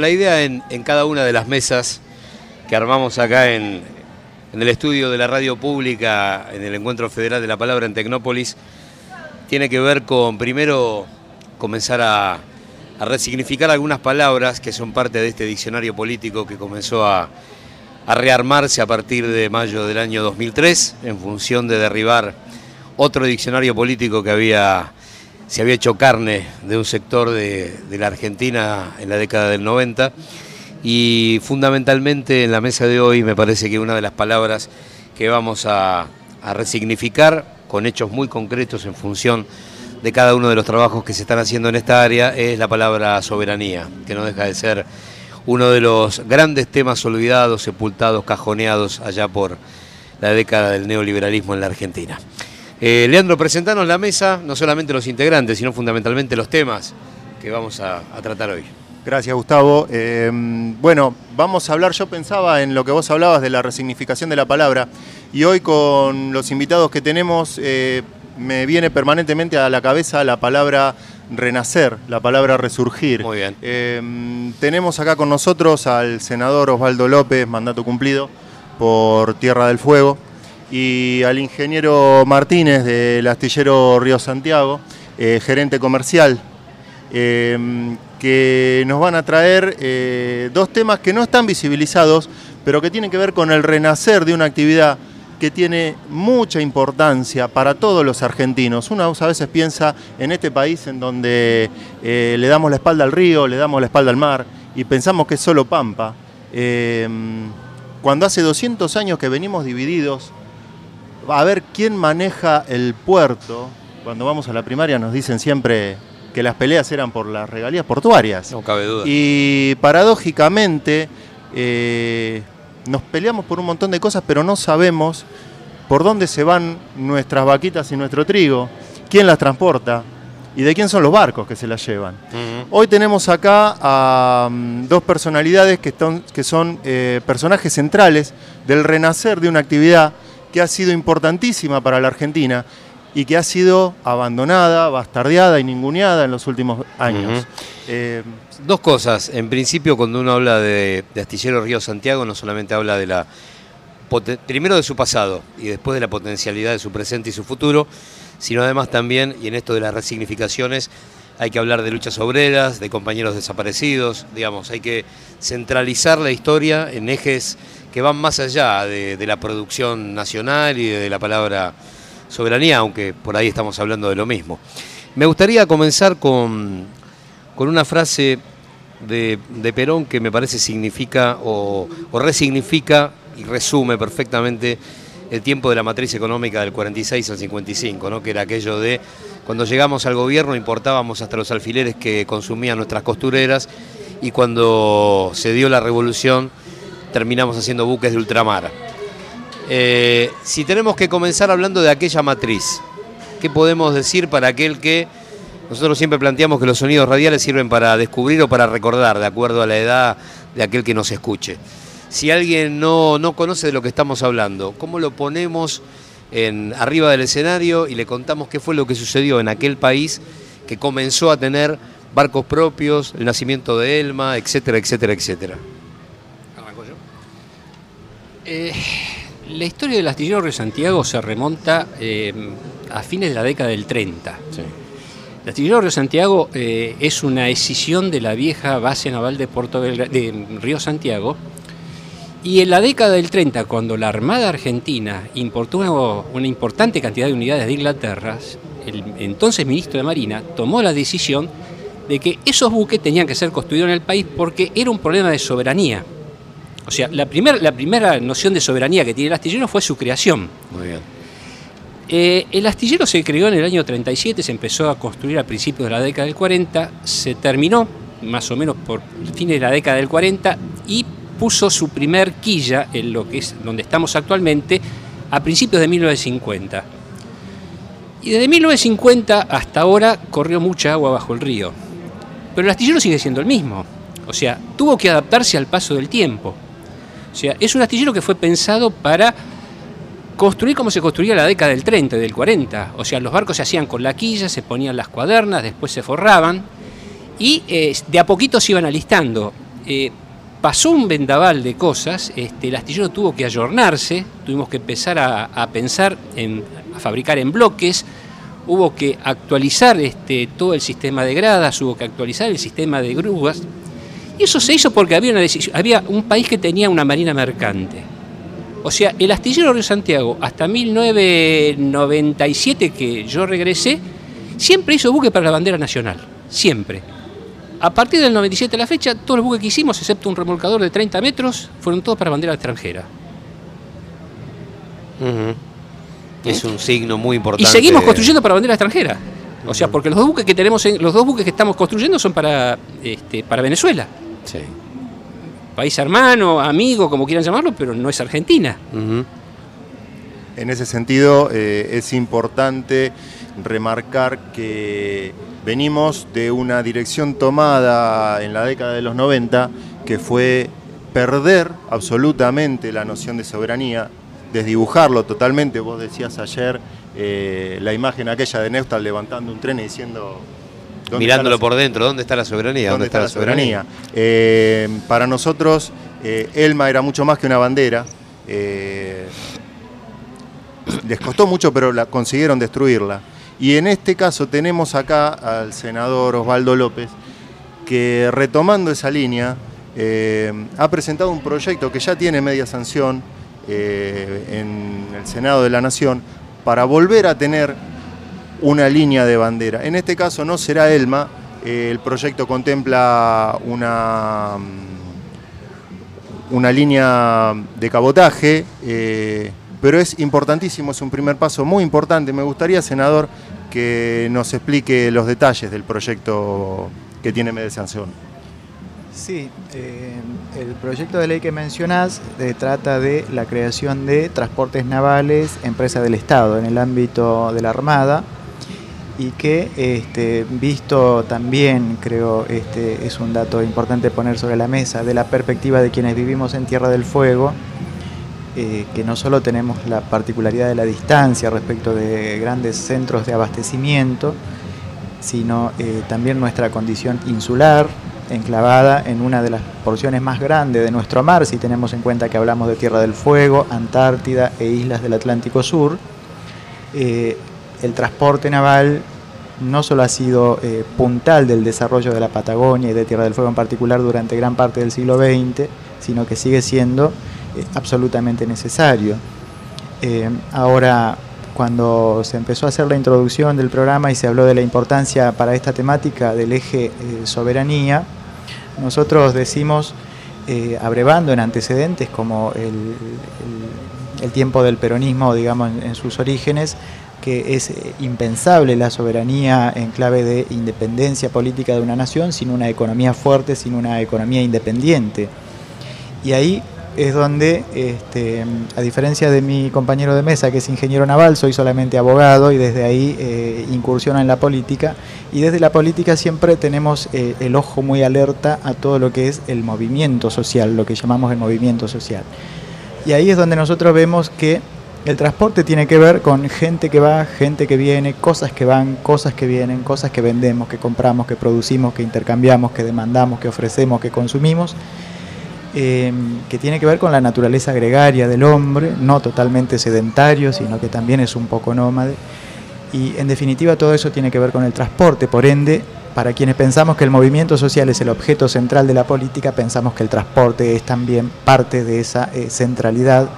La idea en, cada una de las mesas que armamos acá en, el estudio de la radio pública, en el Encuentro Federal de la Palabra en Tecnópolis, tiene que ver con, primero, comenzar a, resignificar algunas palabras que son parte de este diccionario político que comenzó a rearmarse a partir de mayo del año 2003, en función de derribar otro diccionario político que había se había hecho carne de un sector de, la Argentina en la década del 90 y fundamentalmente en la mesa de hoy me parece que una de las palabras que vamos a, resignificar con hechos muy concretos en función de cada uno de los trabajos que se están haciendo en esta área es la palabra soberanía, que no deja de ser uno de los grandes temas olvidados, sepultados, cajoneados allá por la década del neoliberalismo en la Argentina. Eh, Leandro, presentanos la mesa, no solamente los integrantes, sino fundamentalmente los temas que vamos a, tratar hoy. Gracias, Gustavo. Eh, bueno, vamos a hablar, yo pensaba en lo que vos hablabas de la resignificación de la palabra, y hoy con los invitados que tenemos eh, me viene permanentemente a la cabeza la palabra renacer, la palabra resurgir. Muy bien. tenemos acá con nosotros al senador Osvaldo López, mandato cumplido por Tierra del Fuego y al ingeniero Martínez del astillero Río Santiago, eh, gerente comercial, em, que nos van a traer eh, dos temas que no están visibilizados, pero que tienen que ver con el renacer de una actividad que tiene mucha importancia para todos los argentinos. Uno a veces piensa en este país en donde eh, le damos la espalda al río, le damos la espalda al mar y pensamos que es solo Pampa. Em, cuando hace 200 años que venimos divididos a ver quién maneja el puerto. Cuando vamos a la primaria nos dicen siempre que las peleas eran por las regalías portuarias. No cabe duda. Y paradójicamente eh, nos peleamos por un montón de cosas, pero no sabemos por dónde se van nuestras vaquitas y nuestro trigo, quién las transporta y de quién son los barcos que se las llevan. Hoy tenemos acá a mm, dos personalidades que, que son eh, personajes centrales del renacer de una actividad que ha sido importantísima para la Argentina y que ha sido abandonada, bastardeada y ninguneada en los últimos años. Eh, Dos cosas. En principio, cuando uno habla de, Astillero Río Santiago, no solamente habla de la primero de su pasado y después de la potencialidad de su presente y su futuro, sino además también, y en esto de las resignificaciones, hay que hablar de luchas obreras, de compañeros desaparecidos, digamos, hay que centralizar la historia en ejes que van más allá de, la producción nacional y de, la palabra soberanía, aunque por ahí estamos hablando de lo mismo. Me gustaría comenzar con, una frase de, Perón que me parece significa o, resignifica y resume perfectamente el tiempo de la matriz económica del 46 al 55, ¿no? que era aquello de cuando llegamos al gobierno importábamos hasta los alfileres que consumían nuestras costureras y cuando se dio la revolución terminamos haciendo buques de ultramar. Eh, si tenemos que comenzar hablando de aquella matriz, ¿qué podemos decir para aquel que nosotros siempre planteamos que los sonidos radiales sirven para descubrir o para recordar, de acuerdo a la edad de aquel que nos escuche? Si alguien no, no conoce de lo que estamos hablando, ¿cómo lo ponemos arriba del escenario y le contamos qué fue lo que sucedió en aquel país que comenzó a tener barcos propios, el nacimiento de Elma, etcétera, etcétera, etcétera? Eh, la historia del astillero Río Santiago se remonta eh, a fines de la década del 30. El astillero Río Santiago eh, es una escisión de la vieja base naval de, Puerto de Río Santiago. Y en la década del 30, cuando la Armada Argentina importó una importante cantidad de unidades de Inglaterra, el entonces ministro de Marina tomó la decisión de que esos buques tenían que ser construidos en el país porque era un problema de soberanía. O sea, la, la primera noción de soberanía que tiene el astillero fue su creación. Muy bien. Eh, el astillero se creó en el año 37, se empezó a construir a principios de la década del 40, se terminó más o menos por fines de la década del 40 y puso su primer quilla en lo que es donde estamos actualmente a principios de 1950. Y desde 1950 hasta ahora corrió mucha agua bajo el río. Pero el astillero sigue siendo el mismo. O sea, tuvo que adaptarse al paso del tiempo. O sea, es un astillero que fue pensado para construir como se construía la década del 30 y del 40. O sea, los barcos se hacían con la quilla, se ponían las cuadernas, después se forraban y eh, de a poquito se iban alistando. eh, pasó un vendaval de cosas, este, el astillero tuvo que ayornarse, tuvimos que empezar a, pensar, en, a fabricar en bloques, hubo que actualizar este, todo el sistema de gradas, hubo que actualizar el sistema de grúas, y eso se hizo porque había, una había un país que tenía una marina mercante. O sea, el astillero Río Santiago, hasta 1997 que yo regresé, siempre hizo buque para la bandera nacional, siempre. A partir del 97 a la fecha, todos los buques que hicimos, excepto un remolcador de 30 metros, fueron todos para bandera extranjera. Es un signo muy importante. Y seguimos construyendo para bandera extranjera. O sea, porque los dos buques que tenemos, los dos buques que estamos construyendo son para, este, para Venezuela. Sí. País hermano, amigo, como quieran llamarlo, pero no es Argentina. En ese sentido, eh, es importante remarcar que venimos de una dirección tomada en la década de los 90 que fue perder absolutamente la noción de soberanía, desdibujarlo totalmente. Vos decías ayer eh, la imagen aquella de Neustal levantando un tren y diciendo... Mirándolo por dentro, ¿dónde está la soberanía? ¿Dónde, está, la soberanía? Eh, para nosotros, eh, Elma era mucho más que una bandera. les costó mucho, pero la, consiguieron destruirla. Y en este caso tenemos acá al senador Osvaldo López, que retomando esa línea, eh, ha presentado un proyecto que ya tiene media sanción eh, en el Senado de la Nación para volver a tener una línea de bandera. En este caso no será Elma, eh, el proyecto contempla una, una línea de cabotaje pero es importantísimo, es un primer paso muy importante. Me gustaría, senador, que nos explique los detalles del proyecto que tiene media sanción. Sí, eh, el proyecto de ley que mencionás eh, trata de la creación de transportes navales, empresa del Estado, en el ámbito de la Armada, y que, este, visto también, creo, este, es un dato importante poner sobre la mesa, de la perspectiva de quienes vivimos en Tierra del Fuego, eh, que no solo tenemos la particularidad de la distancia respecto de grandes centros de abastecimiento, sino eh, también nuestra condición insular, enclavada en una de las porciones más grandes de nuestro mar, si tenemos en cuenta que hablamos de Tierra del Fuego, Antártida e islas del Atlántico Sur. Eh, el transporte naval no solo ha sido puntal del desarrollo de la Patagonia y de Tierra del Fuego en particular durante gran parte del siglo XX, sino que sigue siendo absolutamente necesario. Eh, ahora, cuando se empezó a hacer la introducción del programa y se habló de la importancia para esta temática del eje eh, soberanía, nosotros decimos, eh, abrevando en antecedentes como el, tiempo del peronismo, digamos, en, sus orígenes, que es impensable la soberanía en clave de independencia política de una nación sin una economía fuerte, sin una economía independiente. Y ahí es donde, este, a diferencia de mi compañero de mesa, que es ingeniero naval, soy solamente abogado y desde ahí eh, incursiona en la política. Y desde la política siempre tenemos eh, el ojo muy alerta a todo lo que es el movimiento social, lo que llamamos el movimiento social. Y ahí es donde nosotros vemos que el transporte tiene que ver con gente que va, gente que viene, cosas que van, cosas que vienen, cosas que vendemos, que compramos, que producimos, que intercambiamos, que demandamos, que ofrecemos, que consumimos Em, que tiene que ver con la naturaleza gregaria del hombre, no totalmente sedentario, sino que también es un poco nómade. Y en definitiva todo eso tiene que ver con el transporte, por ende, para quienes pensamos que el movimiento social es el objeto central de la política, pensamos que el transporte es también parte de esa eh, centralidad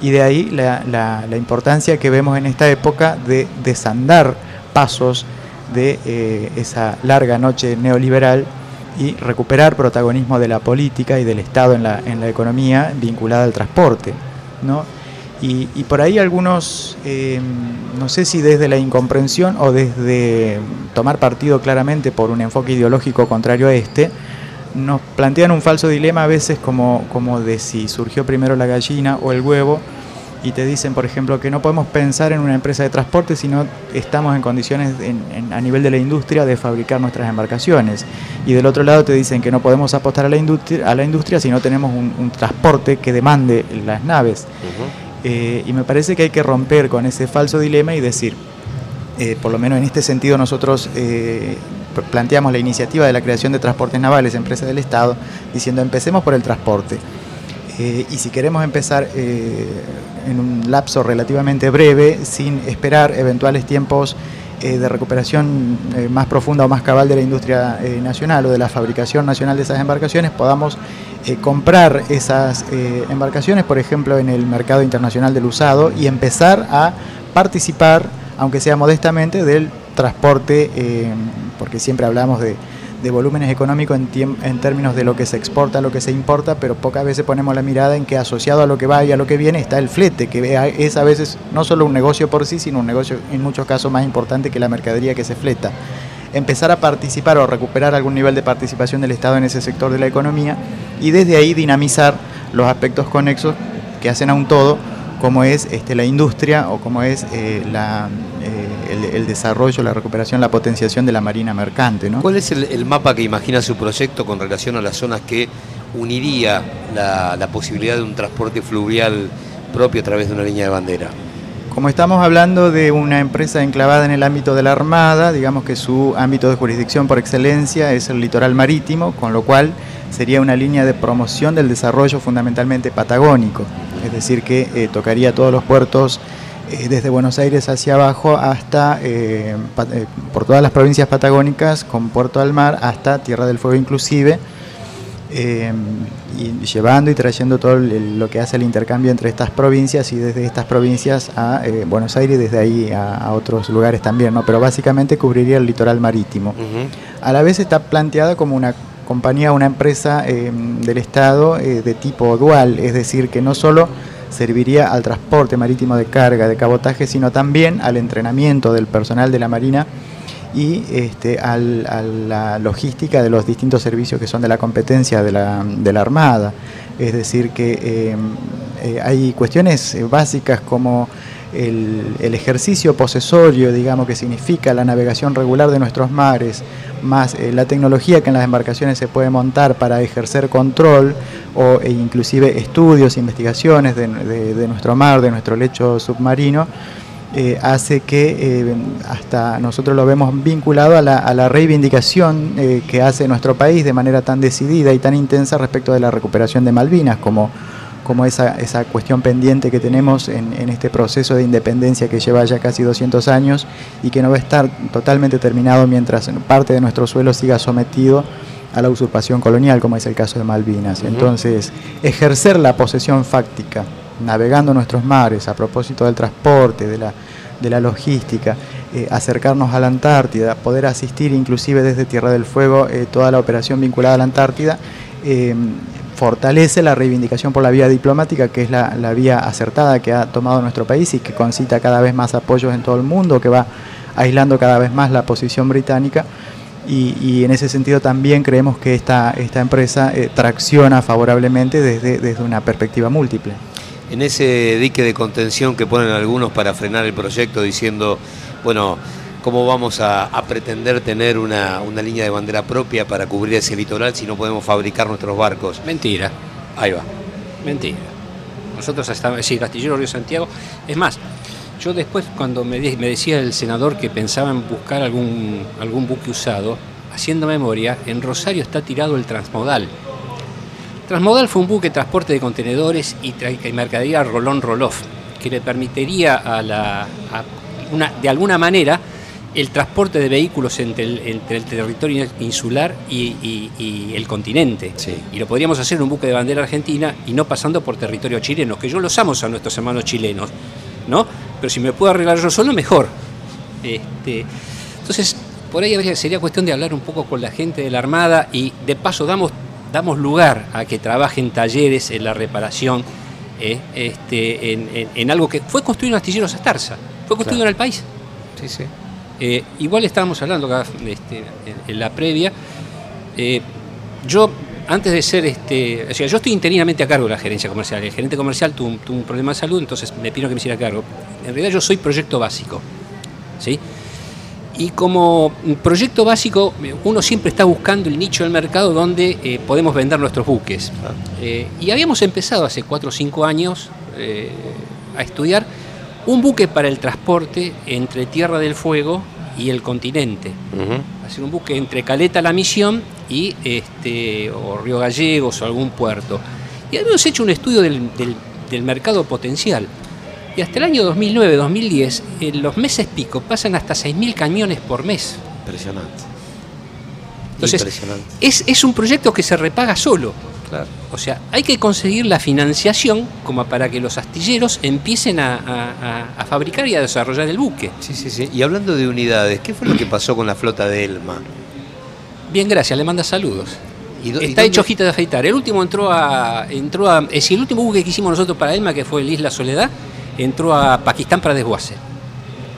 y de ahí la, importancia que vemos en esta época de desandar pasos de eh, esa larga noche neoliberal y recuperar protagonismo de la política y del Estado en la, en la economía vinculada al transporte. ¿no? Y, por ahí algunos, em, no sé si desde la incomprensión o desde tomar partido claramente por un enfoque ideológico contrario a este, nos plantean un falso dilema a veces como, como de si surgió primero la gallina o el huevo y te dicen, por ejemplo, que no podemos pensar en una empresa de transporte si no estamos en condiciones a nivel de la industria de fabricar nuestras embarcaciones. Y del otro lado te dicen que no podemos apostar a la industria, a la industria si no tenemos un, transporte que demande las naves. Eh, y me parece que hay que romper con ese falso dilema y decir, eh, por lo menos en este sentido nosotros eh, planteamos la iniciativa de la creación de transportes navales, empresa del Estado, diciendo empecemos por el transporte. Eh, y si queremos empezar eh, en un lapso relativamente breve, sin esperar eventuales tiempos eh, de recuperación más profunda o más cabal de la industria nacional o de la fabricación nacional de esas embarcaciones, podamos comprar esas embarcaciones, por ejemplo, en el mercado internacional del usado y empezar a participar, aunque sea modestamente, del transporte, porque siempre hablamos de de volúmenes económicos en, en, términos de lo que se exporta, lo que se importa, pero pocas veces ponemos la mirada en que asociado a lo que va y a lo que viene está el flete, que es a veces no solo un negocio por sí, sino un negocio en muchos casos más importante que la mercadería que se fleta. Empezar a participar o recuperar algún nivel de participación del Estado en ese sector de la economía y desde ahí dinamizar los aspectos conexos que hacen a un todo, como es este, la industria o como es eh, la, eh, el, desarrollo, la recuperación, la potenciación de la marina mercante. ¿Cuál es el, mapa que imagina su proyecto con relación a las zonas que uniría la, posibilidad de un transporte fluvial propio a través de una línea de bandera? Como estamos hablando de una empresa enclavada en el ámbito de la Armada, digamos que su ámbito de jurisdicción por excelencia es el litoral marítimo, con lo cual sería una línea de promoción del desarrollo fundamentalmente patagónico, es decir, que eh, tocaría todos los puertos eh, desde Buenos Aires hacia abajo hasta, eh, eh, por todas las provincias patagónicas, con Puerto del Mar, hasta Tierra del Fuego inclusive, y llevando y trayendo todo lo que hace el intercambio entre estas provincias y desde estas provincias a Buenos Aires y desde ahí a, otros lugares también, ¿no? pero básicamente cubriría el litoral marítimo. A la vez está planteada como una compañía, una empresa del Estado de tipo dual, es decir, que no solo serviría al transporte marítimo de carga, de cabotaje, sino también al entrenamiento del personal de la Marina y este, a la logística de los distintos servicios que son de la competencia de la, de la Armada. Es decir, que eh, eh, hay cuestiones básicas como el, ejercicio posesorio, digamos, que significa la navegación regular de nuestros mares, más eh, la tecnología que en las embarcaciones se puede montar para ejercer control o e inclusive estudios, investigaciones de, nuestro mar, de nuestro lecho submarino, eh, hace que eh, hasta nosotros lo vemos vinculado a la, reivindicación que hace nuestro país de manera tan decidida y tan intensa respecto de la recuperación de Malvinas como como esa, esa cuestión pendiente que tenemos en, este proceso de independencia que lleva ya casi 200 años y que no va a estar totalmente terminado mientras parte de nuestro suelo siga sometido a la usurpación colonial, como es el caso de Malvinas. Entonces, ejercer la posesión fáctica, navegando nuestros mares a propósito del transporte, de la, de la logística, eh, acercarnos a la Antártida, poder asistir inclusive desde Tierra del Fuego eh, toda la operación vinculada a la Antártida, eh, fortalece la reivindicación por la vía diplomática, que es la, vía acertada que ha tomado nuestro país y que concita cada vez más apoyos en todo el mundo, que va aislando cada vez más la posición británica. Y, en ese sentido también creemos que esta, esta empresa eh, tracciona favorablemente desde, desde una perspectiva múltiple. En ese dique de contención que ponen algunos para frenar el proyecto diciendo, bueno, ¿Cómo vamos a, pretender tener una, línea de bandera propia para cubrir ese litoral si no podemos fabricar nuestros barcos? Mentira. Ahí va. Mentira. Nosotros estamos, sí, Castillero Río Santiago. Es más, yo después cuando me, me, decía el senador que pensaba en buscar algún, algún buque usado, haciendo memoria, en Rosario está tirado el Transmodal. Transmodal fue un buque de transporte de contenedores y, mercadería Rolón Roloff, que le permitiría a la, una, de alguna manera el transporte de vehículos entre el, entre el territorio insular y, el continente. Y lo podríamos hacer en un buque de bandera argentina y no pasando por territorio chileno, que yo los amo a nuestros hermanos chilenos, ¿no? Pero si me puedo arreglar yo solo, mejor. Este, entonces, por ahí habría, sería cuestión de hablar un poco con la gente de la Armada y de paso damos, damos lugar a que trabajen talleres en la reparación, eh, este, en, algo que fue construido en Astilleros Astarza, fue construido en el país. Sí, sí. Eh, igual estábamos hablando acá este, en, la previa. Eh, yo, antes de ser, este, o sea, yo estoy interinamente a cargo de la gerencia comercial. El gerente comercial tuvo, un problema de salud, entonces me pidió que me hiciera cargo. En realidad yo soy proyecto básico. ¿sí? Y como proyecto básico, uno siempre está buscando el nicho del mercado donde eh, podemos vender nuestros buques. y habíamos empezado hace 4 o 5 años a estudiar un buque para el transporte entre Tierra del Fuego y el continente. Va a ser un buque entre Caleta La Misión y este, o Río Gallegos o algún puerto. Y habíamos hecho un estudio del, del mercado potencial. Y hasta el año 2009-2010, en los meses pico pasan hasta 6.000 camiones por mes. Impresionante. Entonces, Impresionante. Es, es un proyecto que se repaga solo. Claro. O sea, hay que conseguir la financiación como para que los astilleros empiecen a, a- a fabricar y a desarrollar el buque. Sí, sí, sí. Y hablando de unidades, ¿qué fue lo que pasó con la flota de Elma? Bien, gracias, le manda saludos. ¿Y do- y Está dónde- hecho hojita de afeitar. El último entró a. entró a. Es decir, el último buque que hicimos nosotros para Elma, que fue el Isla Soledad, entró a Pakistán para desguace.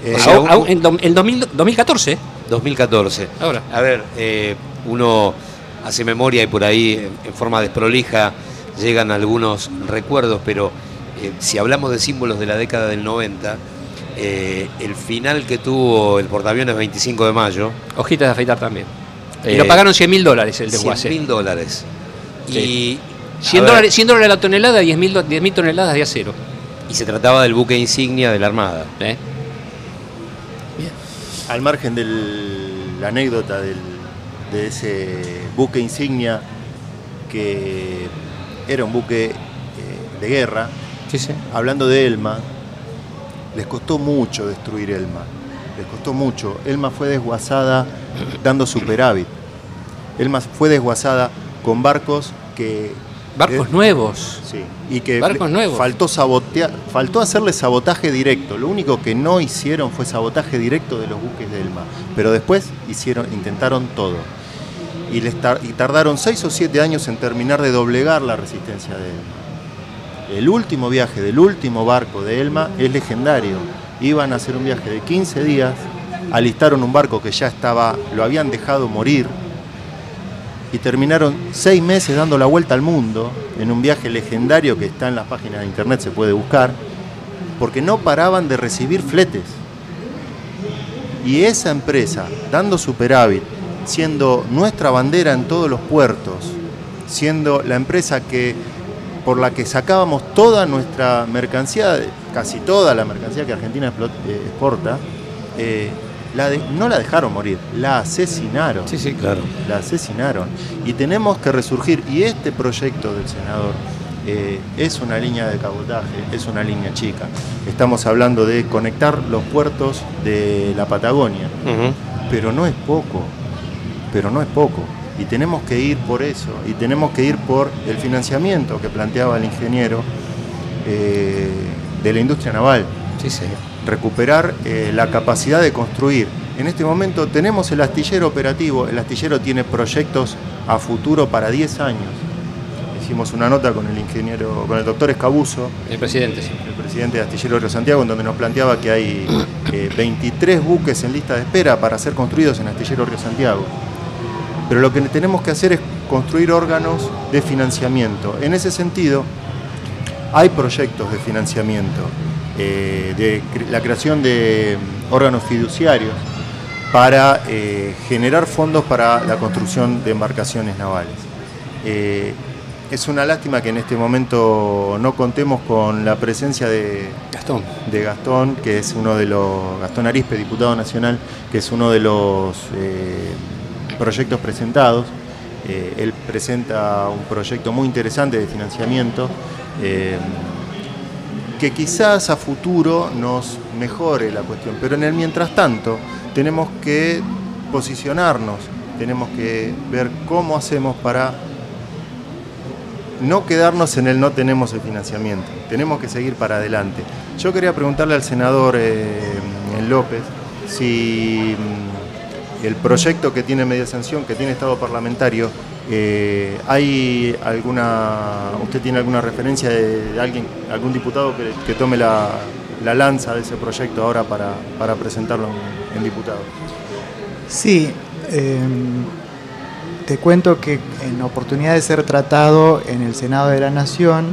Eh, O sea, au- en, do- en 2000 2014. 2014. Ahora. A ver, eh, uno hace memoria y por ahí en, forma desprolija llegan algunos recuerdos, pero eh, si hablamos de símbolos de la década del 90, eh, el final que tuvo el portaaviones 25 de mayo, Hojitas de afeitar también. y Eh, lo pagaron 100 mil dólares el 100 desguace. mil dólares. Sí. Y, 100 a ver, dólares, 100 dólares la tonelada, 10 mil toneladas de acero. y se trataba del buque insignia de la Armada. ¿eh? Al margen de la anécdota del- de ese buque insignia, que era un buque eh, de guerra, Sí, sí. hablando de Elma, les costó mucho destruir Elma. Les costó mucho. Elma fue desguazada dando superávit. Elma fue desguazada con barcos que. Barcos eh, nuevos. Sí, y que Barcos nuevos. faltó sabotear, faltó hacerle sabotaje directo. Lo único que no hicieron fue sabotaje directo de los buques de Elma. Pero después hicieron, intentaron todo. Y, tardaron seis o siete años en terminar de doblegar la resistencia de Elma. El último viaje del último barco de Elma es legendario. Iban a hacer un viaje de 15 días, alistaron un barco que ya estaba, lo habían dejado morir, y terminaron seis meses dando la vuelta al mundo en un viaje legendario que está en las páginas de internet, se puede buscar, porque no paraban de recibir fletes. Y esa empresa, dando superávit, siendo nuestra bandera en todos los puertos, siendo la empresa que por la que sacábamos toda nuestra mercancía, casi toda la mercancía que Argentina eh, exporta, eh, la de- no la dejaron morir, la asesinaron Sí, sí, claro. la asesinaron. Y tenemos que resurgir. Y este proyecto del senador eh, es una línea de cabotaje, es una línea chica. Estamos hablando de conectar los puertos de la Patagonia, pero no es poco, pero no es poco. Y tenemos que ir por eso, y tenemos que ir por el financiamiento que planteaba el ingeniero eh, de la industria naval Sí, sí. recuperar eh, la capacidad de construir. En este momento tenemos el astillero operativo, el astillero tiene proyectos a futuro para 10 años. Hicimos una nota con el ingeniero, con el doctor Escabuso, El presidente, sí. el presidente de Astillero Río Santiago, en donde nos planteaba que hay eh, 23 buques en lista de espera para ser construidos en Astillero Río Santiago. Pero lo que tenemos que hacer es construir órganos de financiamiento. En ese sentido, hay proyectos de financiamiento, eh, de la creación de órganos fiduciarios para eh, generar fondos para la construcción de embarcaciones navales. Eh, es una lástima que en este momento no contemos con la presencia de, Gastón. de Gastón, que es uno de los, Gastón Arispe, diputado nacional, que es uno de los proyectos presentados. Eh, él presenta un proyecto muy interesante de financiamiento eh, que quizás a futuro nos mejore la cuestión, pero en el mientras tanto tenemos que posicionarnos, tenemos que ver cómo hacemos para no quedarnos en el no tenemos el financiamiento, tenemos que seguir para adelante. Yo quería preguntarle al senador eh, López si mm, el proyecto que tiene media sanción, que tiene estado parlamentario, eh, ¿hay alguna, usted tiene alguna referencia de alguien, algún diputado que, tome la, la lanza de ese proyecto ahora para, presentarlo en, diputado? Sí, eh, te cuento que en oportunidad de ser tratado en el Senado de la Nación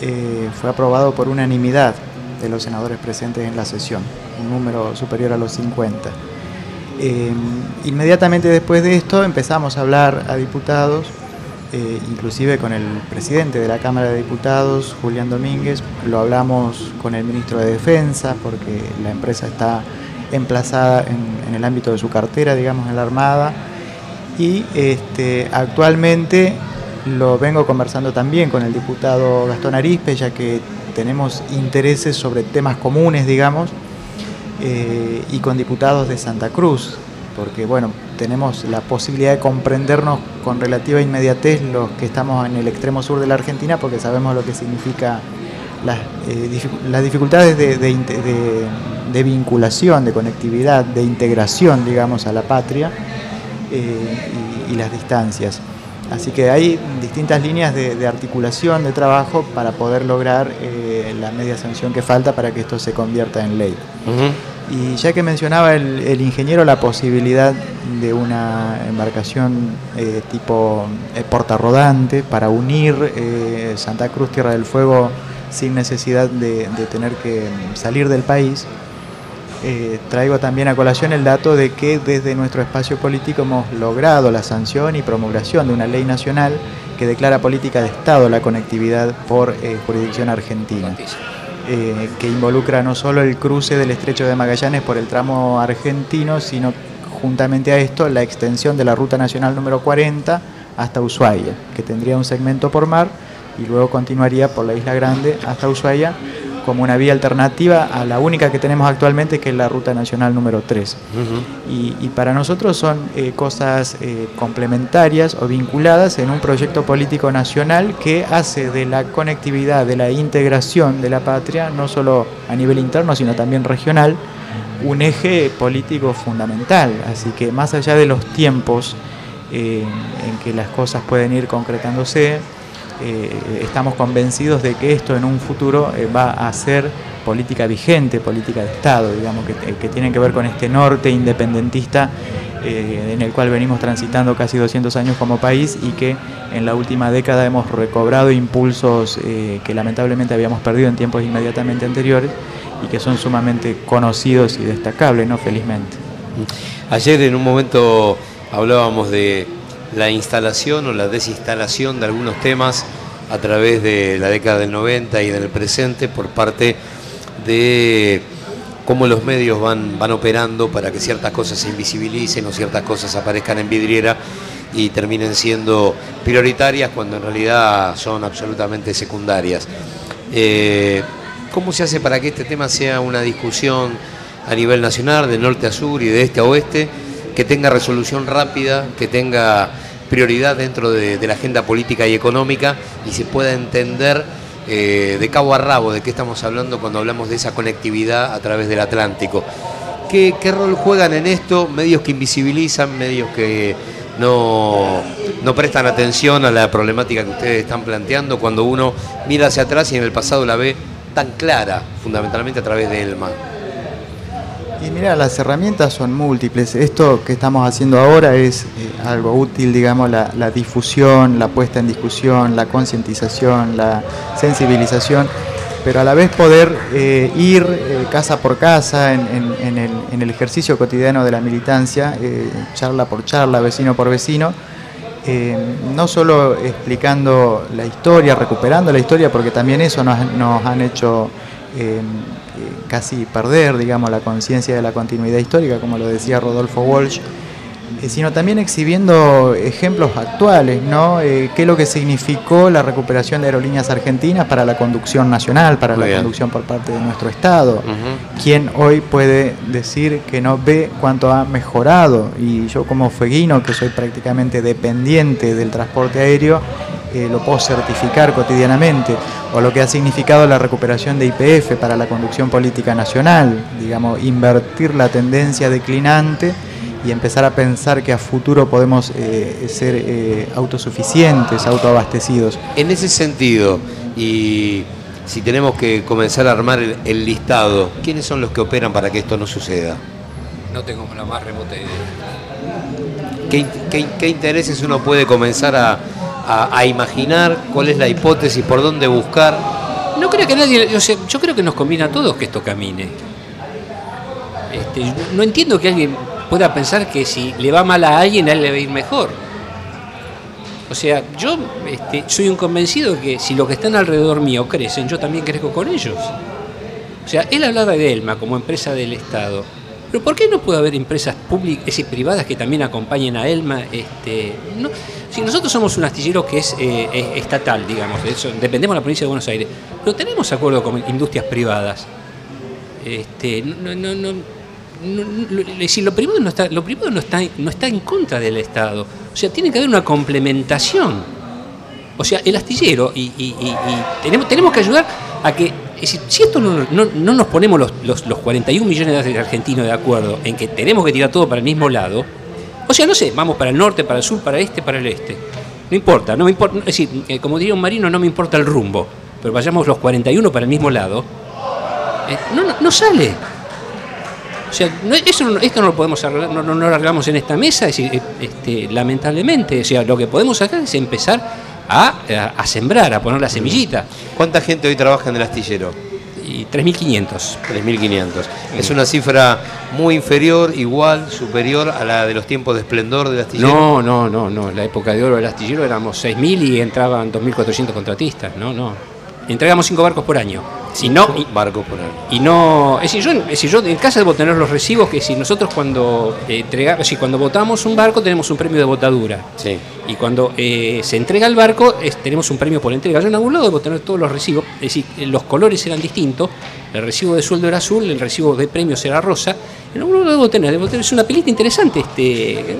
eh, fue aprobado por unanimidad de los senadores presentes en la sesión, un número superior a los 50. Eh, inmediatamente después de esto empezamos a hablar a diputados, eh, inclusive con el presidente de la Cámara de Diputados, Julián Domínguez, lo hablamos con el ministro de Defensa porque la empresa está emplazada en, el ámbito de su cartera, digamos, en la Armada. Y este, actualmente lo vengo conversando también con el diputado Gastón Arispe, ya que tenemos intereses sobre temas comunes, digamos, eh, y con diputados de Santa Cruz, porque bueno, tenemos la posibilidad de comprendernos con relativa inmediatez los que estamos en el extremo sur de la Argentina, porque sabemos lo que significa las, eh, las dificultades de, de, vinculación, de conectividad, de integración, digamos, a la patria eh, y, las distancias. Así que hay distintas líneas de, articulación, de trabajo para poder lograr eh, la media sanción que falta para que esto se convierta en ley. Uh -huh. Y ya que mencionaba el, el, ingeniero la posibilidad de una embarcación eh, tipo eh, portarrodante para unir eh, Santa Cruz, Tierra del Fuego, sin necesidad de, de tener que salir del país, eh, traigo también a colación el dato de que desde nuestro espacio político hemos logrado la sanción y promulgación de una ley nacional que declara política de Estado la conectividad por eh, jurisdicción argentina eh, que involucra no solo el cruce del estrecho de Magallanes por el tramo argentino, sino juntamente a esto la extensión de la ruta nacional número 40 hasta Ushuaia, que tendría un segmento por mar y luego continuaría por la Isla Grande hasta Ushuaia como una vía alternativa a la única que tenemos actualmente, que es la ruta nacional número 3. Uh -huh. y, y, para nosotros son eh, cosas eh, complementarias o vinculadas en un proyecto político nacional que hace de la conectividad, de la integración de la patria, no solo a nivel interno, sino también regional, un eje político fundamental. Así que más allá de los tiempos eh, en que las cosas pueden ir concretándose, eh, estamos convencidos de que esto en un futuro eh, va a ser política vigente, política de Estado, digamos, que, eh, que tiene que ver con este norte independentista en el cual venimos transitando casi 200 años como país y que en la última década hemos recobrado impulsos que lamentablemente habíamos perdido en tiempos inmediatamente anteriores y que son sumamente conocidos y destacables, ¿no? Felizmente. Ayer en un momento hablábamos de la instalación o la desinstalación de algunos temas a través de la década del 90 y del presente por parte de cómo los medios van, van operando para que ciertas cosas se invisibilicen o ciertas cosas aparezcan en vidriera y terminen siendo prioritarias cuando en realidad son absolutamente secundarias. Eh, ¿Cómo se hace para que este tema sea una discusión a nivel nacional, de norte a sur y de este a oeste, que tenga resolución rápida, que tenga prioridad dentro de, la agenda política y económica y se pueda entender eh, de cabo a rabo de qué estamos hablando cuando hablamos de esa conectividad a través del Atlántico? ¿Qué, qué rol juegan en esto medios que invisibilizan, medios que no, no prestan atención a la problemática que ustedes están planteando cuando uno mira hacia atrás y en el pasado la ve tan clara, fundamentalmente a través de Elma? Y mira, las herramientas son múltiples. Esto que estamos haciendo ahora es eh, algo útil, digamos, la, difusión, la puesta en discusión, la concientización, la sensibilización, pero a la vez poder eh, ir eh, casa por casa en, el, ejercicio cotidiano de la militancia, charla por charla, vecino por vecino, no solo explicando la historia, recuperando la historia, porque también eso nos, han hecho casi perder, digamos, la conciencia de la continuidad histórica, como lo decía Rodolfo Walsh, sino también exhibiendo ejemplos actuales, ¿no? Eh, qué es lo que significó la recuperación de aerolíneas argentinas para la conducción nacional, para Muy la bien. conducción por parte de nuestro Estado. Uh -huh. ¿Quién hoy puede decir que no ve cuánto ha mejorado? Y yo como fueguino, que soy prácticamente dependiente del transporte aéreo, eh, lo puedo certificar cotidianamente, o lo que ha significado la recuperación de IPF para la conducción política nacional, digamos, invertir la tendencia declinante y empezar a pensar que a futuro podemos eh, ser eh, autosuficientes, autoabastecidos. En ese sentido, y si tenemos que comenzar a armar el, el listado, ¿quiénes son los que operan para que esto no suceda? No tengo la más remota idea. ¿Qué, qué, qué intereses uno puede comenzar a, a, a, imaginar? ¿Cuál es la hipótesis? ¿Por dónde buscar? No creo que nadie, yo, sé, yo creo que nos conviene a todos que esto camine. Este, no entiendo que alguien pueda pensar que si le va mal a alguien, él le va a ir mejor. O sea, yo este, soy un convencido que si los que están alrededor mío crecen, yo también crezco con ellos. O sea, él hablaba de Elma como empresa del Estado. Pero ¿por qué no puede haber empresas públicas y privadas que también acompañen a Elma? Este, no, si nosotros somos un astillero que es, eh, es estatal, digamos, de eso, dependemos de la provincia de Buenos Aires, pero tenemos acuerdo con industrias privadas. Este, no, no, no, no- decir, lo privado no está, lo no está, no está en contra del Estado. O sea, tiene que haber una complementación. O sea, el astillero, y, tenemos, tenemos que ayudar a que, es decir, si esto no, no- no nos ponemos los, los, los 41 millones de argentinos de acuerdo en que tenemos que tirar todo para el mismo lado, o sea, no sé, vamos para el norte, para el sur, para el este, para el este. No importa, no me importa, es decir, eh, como diría un marino, no me importa el rumbo, pero vayamos los 41 para el mismo lado, eh, no, no sale. O sea, no- eso no- esto no lo podemos arreglar, no, no, lo arreglamos en esta mesa, es este, lamentablemente. O sea, lo que podemos hacer es empezar a, a- a sembrar, a poner la semillita. ¿Cuánta gente hoy trabaja en el astillero? Y 3.500. 3.500. Es una cifra muy inferior, igual, superior a la de los tiempos de esplendor del astillero. No, no, no, no. La época de oro del astillero éramos 6.000 y entraban 2.400 contratistas. No, no. Entregamos 5 barcos por año. Si no, y, barcos por año. y no. Es decir, yo, es decir, yo en casa debo tener los recibos que si nosotros cuando eh, entrega- si cuando votamos un barco tenemos un premio de botadura. Sí. Y cuando eh, se entrega el barco, es- tenemos un premio por entrega. Yo en algún lado debo tener todos los recibos. Es decir, eh, los colores eran distintos. El recibo de sueldo era azul, el recibo de premios era rosa. En algún lado debo tener. Debo tener es una pelita interesante. Este,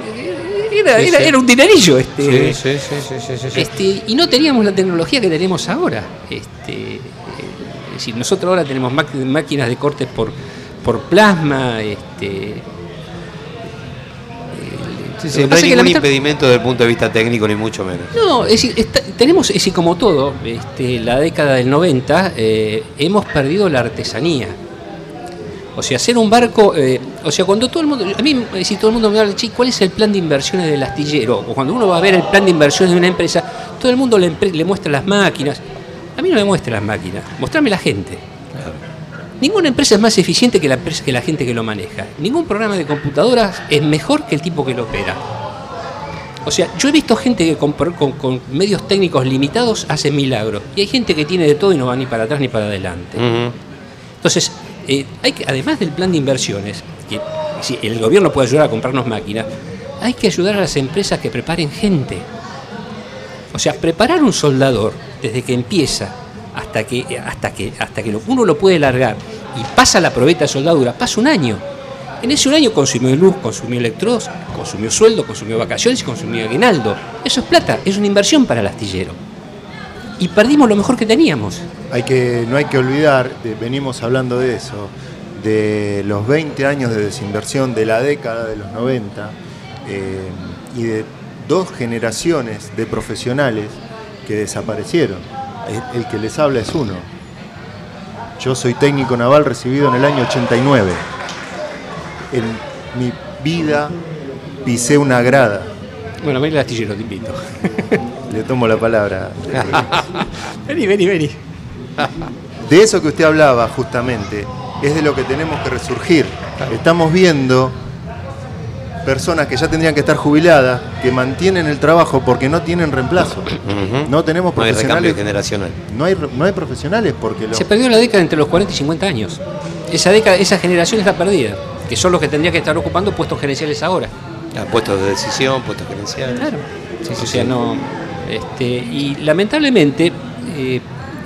era, era- un dinerillo. Este, Sí, sí, sí, este, y no teníamos la tecnología que tenemos ahora. Este, eh, es decir, nosotros ahora tenemos máquinas de cortes por, por plasma. Este, Sí, lo sí, no hay ningún impedimento desde el punto de vista técnico, ni mucho menos. No, es decir, está- tenemos, es decir, como todo, este, la década del 90, eh, hemos perdido la artesanía. O sea, hacer un barco, eh, o sea, cuando el mundo, a mí, si todo el mundo me habla, "Che, ¿cuál es el plan de inversiones del astillero? O cuando uno va a ver el plan de inversiones de una empresa, todo el mundo le, muestra las máquinas. A mí no me muestra las máquinas, mostrame la gente. Ninguna empresa es más eficiente que la, empresa- que la gente que lo maneja. Ningún programa de computadoras es mejor que el tipo que lo opera. O sea, yo he visto gente que con, con- con medios técnicos limitados hace milagros. Y hay gente que tiene de todo y no va ni para atrás ni para adelante. Entonces, eh, hay que, además del plan de inversiones, que si el gobierno puede ayudar a comprarnos máquinas, hay que ayudar a las empresas que preparen gente. O sea, preparar un soldador desde que empieza hasta que, hasta que, hasta que uno lo puede largar y pasa la probeta de soldadura, pasa un año. En ese un año consumió luz, consumió electrodos, consumió sueldo, consumió vacaciones y consumió aguinaldo. Eso es plata, es una inversión para el astillero. Y perdimos lo mejor que teníamos. Hay que, no hay que olvidar, venimos hablando de eso, de los 20 años de desinversión de la década de los 90 eh, y de dos generaciones de profesionales que desaparecieron. El, el que les habla es uno. Yo soy técnico naval recibido en el año 89. En mi vida pisé una grada. Bueno, ven el astillero, te invito. Le tomo la palabra. vení, vení, vení. De eso que usted hablaba justamente, es de lo que tenemos que resurgir. Estamos viendo personas que ya tendrían que estar jubiladas, que mantienen el trabajo porque no tienen reemplazo. No tenemos No hay recambio profesionales. generacional. No hay, no hay profesionales porque los Se perdió la década entre los 40 y 50 años. Esa década, esa generación está perdida, que son los que tendrían que estar ocupando puestos gerenciales ahora. Ah, puestos de decisión, puestos gerenciales. Claro. Sí, sí, o sea, sí. no. Este, y lamentablemente, eh,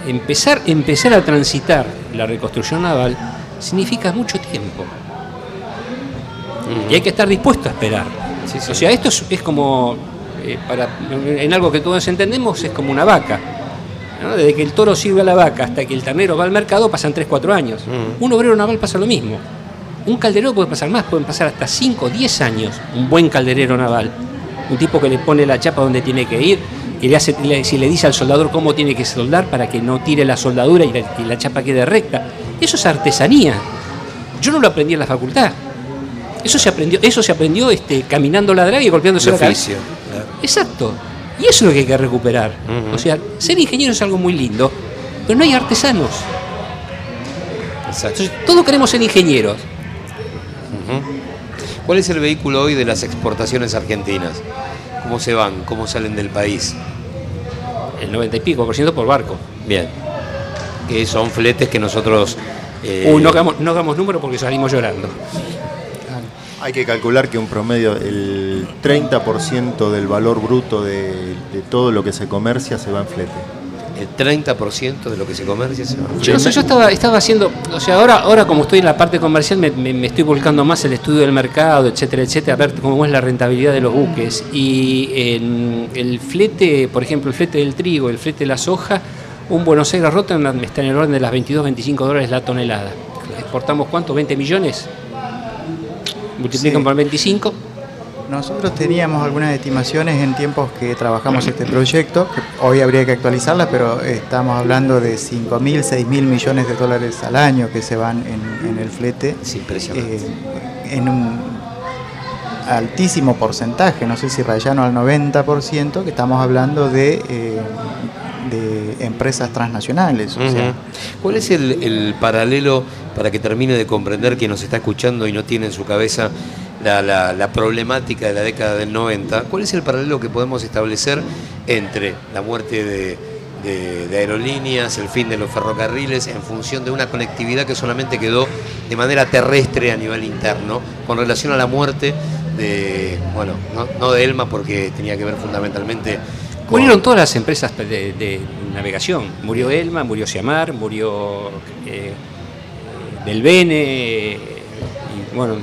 empezar, empezar a transitar la reconstrucción naval significa mucho tiempo. Y hay que estar dispuesto a esperar. Sí, sí. O sea, esto es, es como, eh, para, en algo que todos entendemos, es como una vaca. ¿no? Desde que el toro sirve a la vaca hasta que el ternero va al mercado pasan 3-4 años. Mm. Un obrero naval pasa lo mismo. Un calderero puede pasar más, pueden pasar hasta 5 10 años. Un buen calderero naval. Un tipo que le pone la chapa donde tiene que ir, que le hace, le- si le dice al soldador cómo tiene que soldar para que no tire la soldadura y la, y la chapa quede recta. Eso es artesanía. Yo no lo aprendí en la facultad. Eso se aprendió, eso se aprendió este, caminando la draga y golpeándose El la cabeza. oficio. claro. Exacto. Y eso es lo que hay que recuperar. O sea, ser ingeniero es algo muy lindo, pero no hay artesanos. Exacto. Entonces, todos queremos ser ingenieros. ¿Cuál es el vehículo hoy de las exportaciones argentinas? ¿Cómo se van? ¿Cómo salen del país? El 90 y pico por ciento por barco. Bien. Que son fletes que nosotros... eh, Uy, no hagamos, no hagamos número porque salimos llorando. Hay que calcular que un promedio, el 30% del valor bruto de, de todo lo que se comercia se va en flete. El 30% de lo que se comercia se va en Yo, flete. no sé, yo estaba, estaba haciendo, o sea, ahora, ahora como estoy en la parte comercial, me, me- me estoy volcando más el estudio del mercado, etcétera, etcétera, a ver cómo es la rentabilidad de los buques. Y en el flete, por ejemplo, el flete del trigo, el flete de la soja, un Buenos Aires Rotterdam está en el orden de las 22, 25 dólares la tonelada. ¿Exportamos cuánto? ¿20 millones? Multiplican Sí. por 25. Nosotros teníamos algunas estimaciones en tiempos que trabajamos este proyecto, que hoy habría que actualizarlas, pero estamos hablando de 5 mil, 6 mil millones de dólares al año que se van en, en el flete, Es impresionante. eh, en un altísimo porcentaje, no sé si rayano al 90%, que estamos hablando de, eh, de empresas transnacionales. ¿Cuál es el, el paralelo para que termine de comprender quien nos está escuchando y no tiene en su cabeza la, problemática de la década del 90? ¿Cuál es el paralelo que podemos establecer entre la muerte de, aerolíneas, el fin de los ferrocarriles, en función de una conectividad que solamente quedó de manera terrestre a nivel interno, con relación a la muerte de, bueno, no, no de Elma porque tenía que ver fundamentalmente con- Murieron todas las empresas de, navegación. Murió Elma, murió Siamar, murió eh, Bene. y bueno,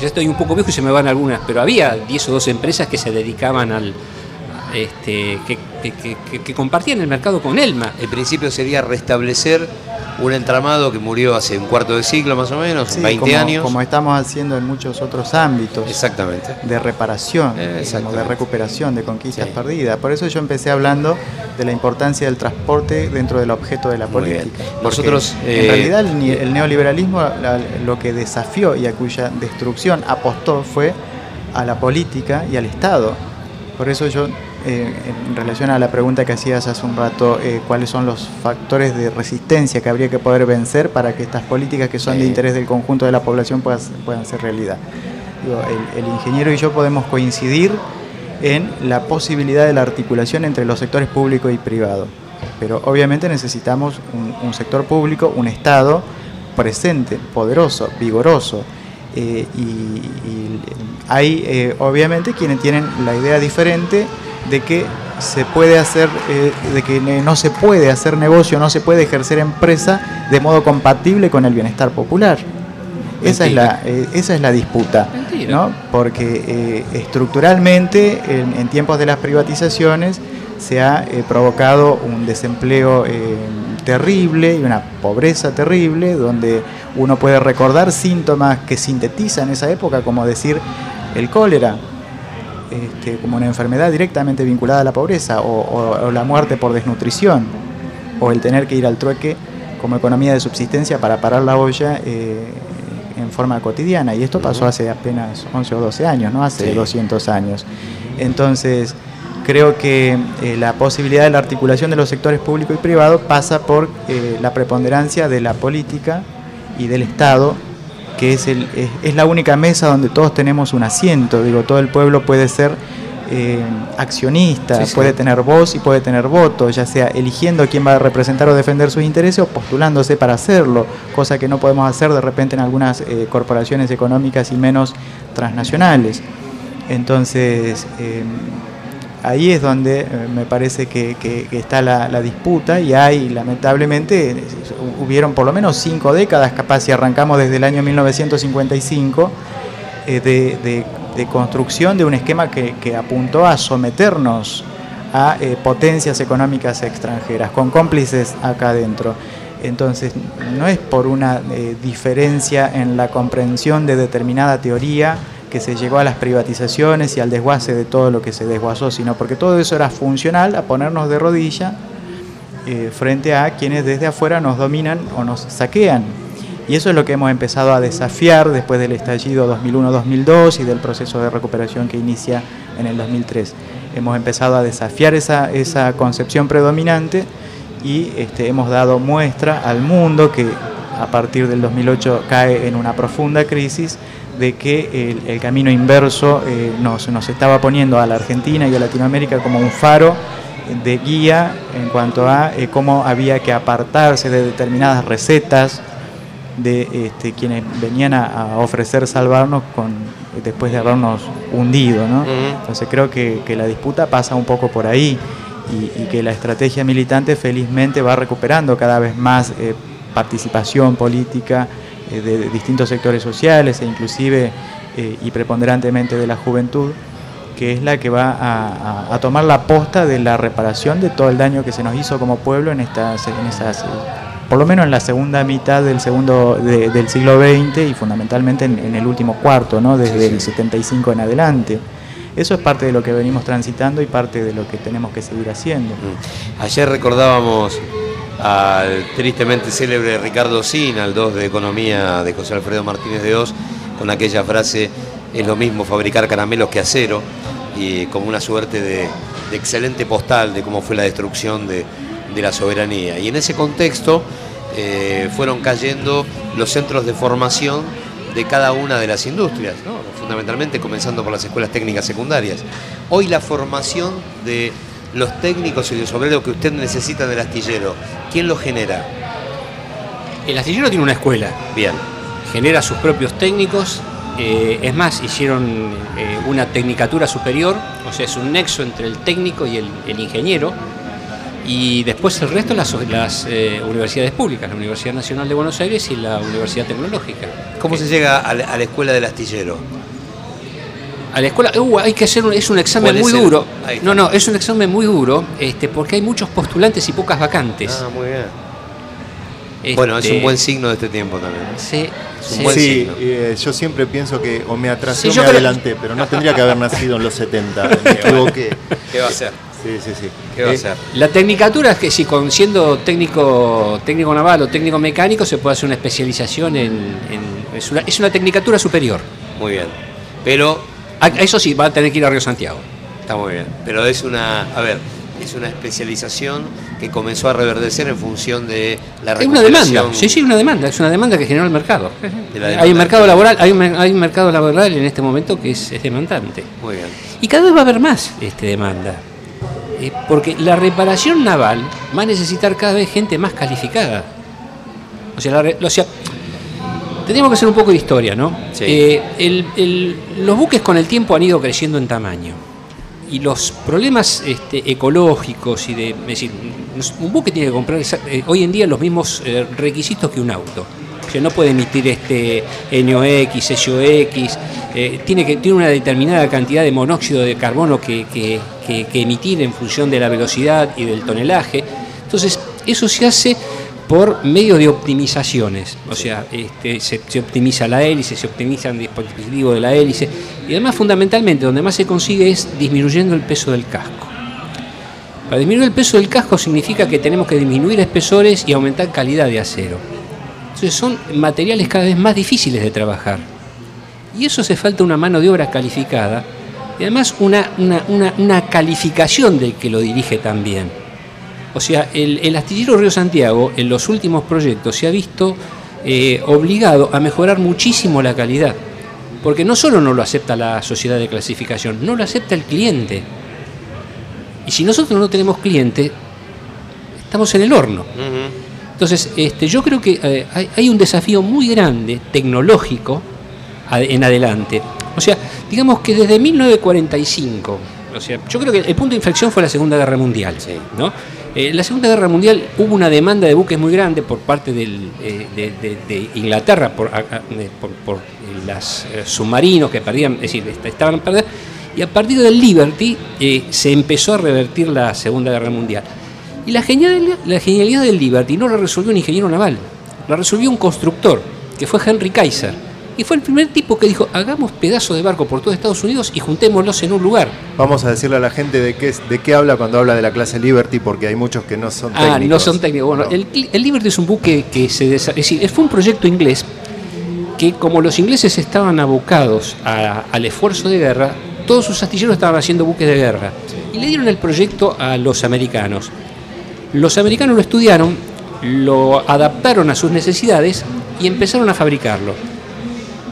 ya estoy un poco viejo y se me van algunas, pero había 10 o 12 empresas que se dedicaban al. Este, que, que- que- que compartían el mercado con Elma. El principio sería restablecer un entramado que murió hace un cuarto de siglo más o menos, sí, 20 como, años. como estamos haciendo en muchos otros ámbitos. Exactamente. de reparación, digamos, de recuperación de conquistas Sí. perdidas. Por eso yo empecé hablando de la importancia del transporte dentro del objeto de la Muy política. Nosotros, en eh, realidad el, neoliberalismo la- lo que desafió y a cuya destrucción apostó fue a la política y al Estado. Por eso yo, eh, en relación a la pregunta que hacías hace un rato, eh, cuáles son los factores de resistencia que habría que poder vencer para que estas políticas que son de interés del conjunto de la población puedan, puedan ser realidad. Digo, el, el ingeniero y yo podemos coincidir en la posibilidad de la articulación entre los sectores público y privado. Pero obviamente necesitamos un, un sector público, un Estado presente, poderoso, vigoroso. eh, y, y hay eh, obviamente quienes tienen la idea diferente de que se puede hacer, eh, de que no se puede hacer negocio, no se puede ejercer empresa de modo compatible con el bienestar popular. Esa es, la, eh, esa es la disputa, Mentira. ¿no? porque eh, estructuralmente en, en tiempos de las privatizaciones se ha provocado un desempleo terrible y una pobreza terrible, donde uno puede recordar síntomas que sintetizan esa época, como decir el cólera, este, como una enfermedad directamente vinculada a la pobreza, o, o- o la muerte por desnutrición, o el tener que ir al trueque como economía de subsistencia para parar la olla eh, en forma cotidiana. Y esto pasó hace apenas 11 o 12 años, no hace Sí. 200 años. Entonces, creo que eh, la posibilidad de la articulación de los sectores público y privado pasa por eh, la preponderancia de la política y del Estado que es, el, es, es la única mesa donde todos tenemos un asiento. Digo, todo el pueblo puede ser eh, accionista, Sí, sí. puede tener voz y puede tener voto, ya sea eligiendo quién va a representar o defender sus intereses o postulándose para hacerlo, cosa que no podemos hacer de repente en algunas eh, corporaciones económicas y menos transnacionales. Entonces, eh, ahí es donde eh, me parece que, está la, disputa y hay, lamentablemente, eh, hubieron por lo menos cinco décadas, capaz si arrancamos desde el año 1955, eh, de, construcción de un esquema que, apuntó a someternos a potencias económicas extranjeras, con cómplices acá adentro. Entonces, no es por una diferencia en la comprensión de determinada teoría que se llegó a las privatizaciones y al desguace de todo lo que se desguazó, sino porque todo eso era funcional a ponernos de rodilla eh, frente a quienes desde afuera nos dominan o nos saquean. Y eso es lo que hemos empezado a desafiar después del estallido 2001-2002 y del proceso de recuperación que inicia en el 2003. Hemos empezado a desafiar esa, esa concepción predominante y este, hemos dado muestra al mundo que a partir del 2008 cae en una profunda crisis de que el, el camino inverso eh, nos, nos estaba poniendo a la Argentina y a Latinoamérica como un faro de guía en cuanto a eh, cómo había que apartarse de determinadas recetas de este, quienes venían a, a ofrecer salvarnos con, después de habernos hundido. ¿no? Entonces creo que, que la disputa pasa un poco por ahí y, y que la estrategia militante felizmente va recuperando cada vez más eh, participación política de, de distintos sectores sociales e inclusive eh, y preponderantemente de la juventud que es la que va a, a- a tomar la posta de la reparación de todo el daño que se nos hizo como pueblo en estas, en esas, eh, por lo menos en la segunda mitad del segundo de- del siglo XX y fundamentalmente en, en el último cuarto, ¿no? desde el 75 en adelante. Eso es parte de lo que venimos transitando y parte de lo que tenemos que seguir haciendo. Mm. Ayer recordábamos al tristemente célebre Ricardo Sin, al 2 de Economía de José Alfredo Martínez de Oz, con aquella frase, es lo mismo fabricar caramelos que acero, y como una suerte de, excelente postal de cómo fue la destrucción de, la soberanía. Y en ese contexto eh, fueron cayendo los centros de formación de cada una de las industrias, fundamentalmente comenzando por las escuelas técnicas secundarias. Hoy la formación de los técnicos y los obreros que usted necesita del astillero, ¿quién lo genera? El astillero tiene una escuela, Bien, genera sus propios técnicos. eh, es más, hicieron eh, una tecnicatura superior, o sea, es un nexo entre el técnico y el, el ingeniero. Y después el resto las, las eh, universidades públicas, la Universidad Nacional de Buenos Aires y la Universidad Tecnológica. ¿cómo se llega a la, a la escuela del astillero? A la escuela, uh, hay que hacer un, es un examen ¿Cuál es muy duro. No, no, es un examen muy duro, este, porque hay muchos postulantes y pocas vacantes. Ah, muy bien. Este, Bueno, es un buen signo de este tiempo también. Sí, Es un sí. buen Sí, signo. eh, yo siempre pienso que o me atrasé Sí, o me creo- adelanté, pero no tendría que haber nacido en los 70, me equivoqué. ¿Qué va a hacer? Sí, sí, sí. ¿Qué va a Eh, hacer? La tecnicatura es que si con siendo técnico técnico naval o técnico mecánico se puede hacer una especialización en, en- es, una, es una tecnicatura superior. Muy bien. Pero eso sí, va a tener que ir a Río Santiago. Está muy bien. Pero es una, a ver, es una especialización que comenzó a reverdecer en función de la Es una demanda, sí, sí, una demanda, es una demanda que generó el mercado. De Hay un mercado laboral, hay un, mer- hay un mercado laboral en este momento que es, es demandante. Muy bien. Y cada vez va a haber más este, demanda. Eh, porque la reparación naval va a necesitar cada vez gente más calificada. O sea, la o sea, tenemos que hacer un poco de historia, ¿no? Sí. Eh, el- el- los buques con el tiempo han ido creciendo en tamaño. Y los problemas este, ecológicos y de. Es decir, un buque tiene que comprar eh, hoy en día los mismos eh, requisitos que un auto. O sea, no puede emitir este NOx, SOX, tiene, que, tiene una determinada cantidad de monóxido de carbono que, que- que- que emitir en función de la velocidad y del tonelaje. Entonces, eso se hace por medio de optimizaciones. O sea, este, se, se optimiza la hélice, se optimiza el dispositivo de la hélice. Y además, fundamentalmente, donde más se consigue es disminuyendo el peso del casco. Para disminuir el peso del casco significa que tenemos que disminuir espesores y aumentar calidad de acero. Entonces son materiales cada vez más difíciles de trabajar. Y eso hace falta una mano de obra calificada y además una, una- una- una calificación del que lo dirige también. O sea, el, el astillero Río Santiago en los últimos proyectos se ha visto eh, obligado a mejorar muchísimo la calidad. Porque no solo no lo acepta la sociedad de clasificación, no lo acepta el cliente. Y si nosotros no tenemos cliente, estamos en el horno. Entonces, este, yo creo que eh, hay, hay un desafío muy grande tecnológico en adelante. O sea, digamos que desde 1945, o sea, yo creo que el punto de inflexión fue la Segunda Guerra Mundial. Sí. ¿no? Eh, en la Segunda Guerra Mundial hubo una demanda de buques muy grande por parte del, eh, de, Inglaterra por, a- eh, las eh, submarinos que perdían, es decir, est- estaban perdidos. Y a partir del Liberty se empezó a revertir la Segunda Guerra Mundial. Y la genialidad, la genialidad del Liberty no la resolvió un ingeniero naval, la resolvió un constructor, que fue Henry Kaiser. Y fue el primer tipo que dijo, hagamos pedazos de barco por todo Estados Unidos y juntémoslos en un lugar. Vamos a decirle a la gente de qué, de qué habla cuando habla de la clase Liberty, porque hay muchos que no son técnicos. Ah, no son técnicos. Bueno, No. el, el Liberty es un buque que se desa- es decir, fue un proyecto inglés que como los ingleses estaban abocados a- al esfuerzo de guerra, todos sus astilleros estaban haciendo buques de guerra. Y le dieron el proyecto a los americanos. Los americanos lo estudiaron, lo adaptaron a sus necesidades y empezaron a fabricarlo.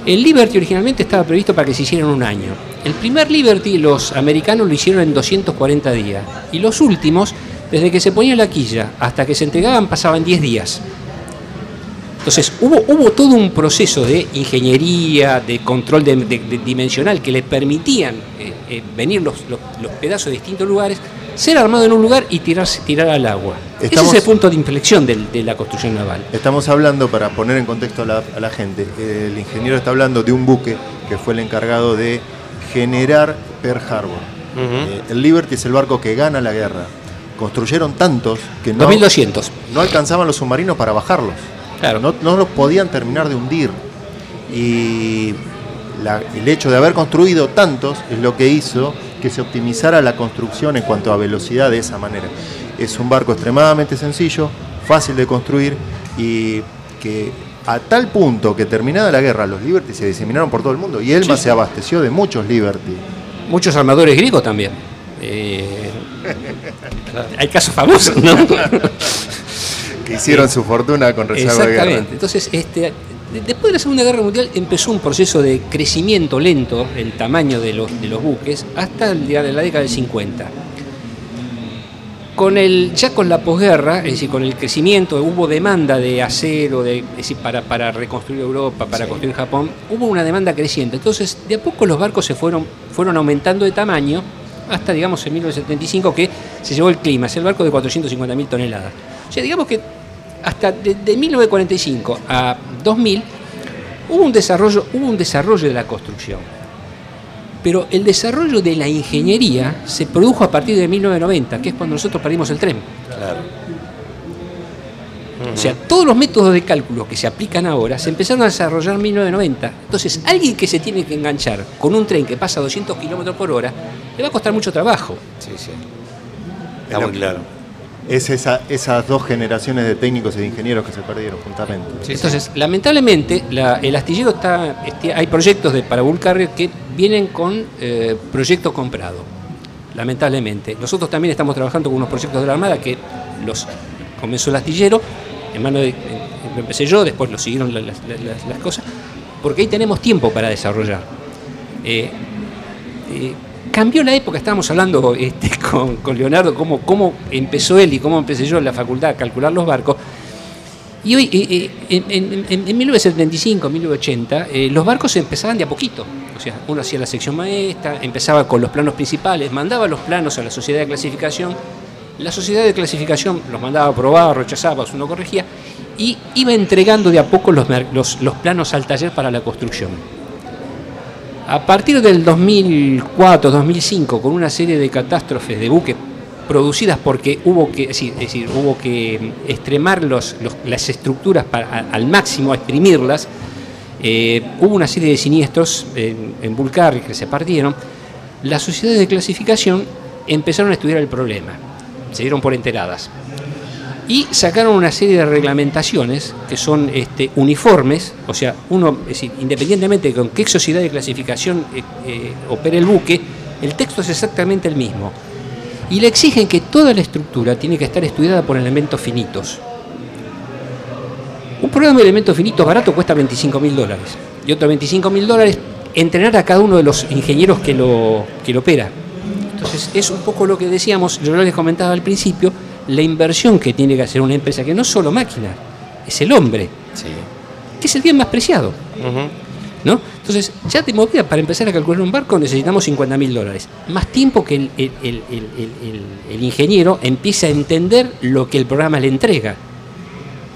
El Liberty originalmente estaba previsto para que se hiciera en un año. El primer Liberty los americanos lo hicieron en 240 días. Y los últimos, desde que se ponía la quilla hasta que se entregaban, pasaban 10 días. Entonces hubo, todo un proceso de ingeniería, de control dimensional que le permitían eh, eh, venir los- los pedazos de distintos lugares, ser armado en un lugar y tirarse, tirar al agua. Estamos- Ese es el punto de inflexión de la construcción naval. Estamos hablando, para poner en contexto a la, a la gente, el ingeniero está hablando de un buque que fue el encargado de generar Pearl Harbor. Eh, el Liberty es el barco que gana la guerra. Construyeron tantos que no, 2200. no alcanzaban los submarinos para bajarlos. Claro. No, no los podían terminar de hundir. Y la- el hecho de haber construido tantos es lo que hizo que se optimizara la construcción en cuanto a velocidad de esa manera. Es un barco extremadamente sencillo, fácil de construir y que a tal punto que terminada la guerra los Liberty se diseminaron por todo el mundo y Elma Sí. se abasteció de muchos Liberty. Muchos armadores griegos también. Eh, hay casos famosos, ¿no? Que hicieron su fortuna con rezago de guerra. Exactamente. Entonces, este, después de la Segunda Guerra Mundial empezó un proceso de crecimiento lento el tamaño de los, de los buques hasta el día de la década del 50. Con el, ya con la posguerra, es decir, con el crecimiento, hubo demanda de acero, de, es decir, para, para reconstruir Europa, para construir Japón, hubo una demanda creciente. Entonces, de a poco los barcos se fueron, fueron aumentando de tamaño hasta, digamos, en 1975 que se llevó el clima, es el barco de 450.000 toneladas. O sea, digamos que hasta de, de 1945 a 2000 hubo un desarrollo, hubo un desarrollo de la construcción. Pero el desarrollo de la ingeniería se produjo a partir de 1990, que es cuando nosotros perdimos el tren. Claro. O sea, todos los métodos de cálculo que se aplican ahora se empezaron a desarrollar en 1990. Entonces, alguien que se tiene que enganchar con un tren que pasa a 200 kilómetros por hora, le va a costar mucho trabajo. Sí, sí. Está muy claro. Es esa- esas dos generaciones de técnicos y de ingenieros que se perdieron juntamente. Entonces, lamentablemente, la- el astillero está, este, hay proyectos de para Bull Carrier que vienen con eh, proyecto comprado. Lamentablemente. Nosotros también estamos trabajando con unos proyectos de la Armada que los comenzó el astillero, en mano de, empecé yo, después lo siguieron la- las, las- las cosas, porque ahí tenemos tiempo para desarrollar. Eh, eh, cambió la época, estábamos hablando este, con, Leonardo, cómo, empezó él y cómo empecé yo en la facultad a calcular los barcos. Y hoy, eh, eh, en, en- en- en 1975, 1980, eh, los barcos empezaban de a poquito. O sea, uno hacía la sección maestra, empezaba con los planos principales, mandaba los planos a la sociedad de clasificación. La sociedad de clasificación los mandaba a probar, rechazaba, uno corregía, y iba entregando de a poco los, los- los planos al taller para la construcción. A partir del 2004-2005, con una serie de catástrofes de buques producidas porque hubo que, decir, hubo que extremar los- las estructuras para- al máximo, exprimirlas, eh, hubo una serie de siniestros en, en Bulgaria que se partieron. Las sociedades de clasificación empezaron a estudiar el problema, se dieron por enteradas y sacaron una serie de reglamentaciones que son este, uniformes, o sea, uno, es decir, independientemente de con qué sociedad de clasificación eh, eh, opere el buque, el texto es exactamente el mismo. Y le exigen que toda la estructura tiene que estar estudiada por elementos finitos. Un programa de elementos finitos barato cuesta 25 mil dólares. Y otros 25 mil dólares entrenar a cada uno de los ingenieros que lo, que lo opera. Entonces es un poco lo que decíamos, yo les comentaba al principio, la inversión que tiene que hacer una empresa, que no es solo máquina, es el hombre, Sí. que es el bien más preciado. ¿no? Entonces, ya de movida, para empezar a calcular un barco necesitamos 50 mil dólares. Más tiempo que el, ingeniero empiece a entender lo que el programa le entrega.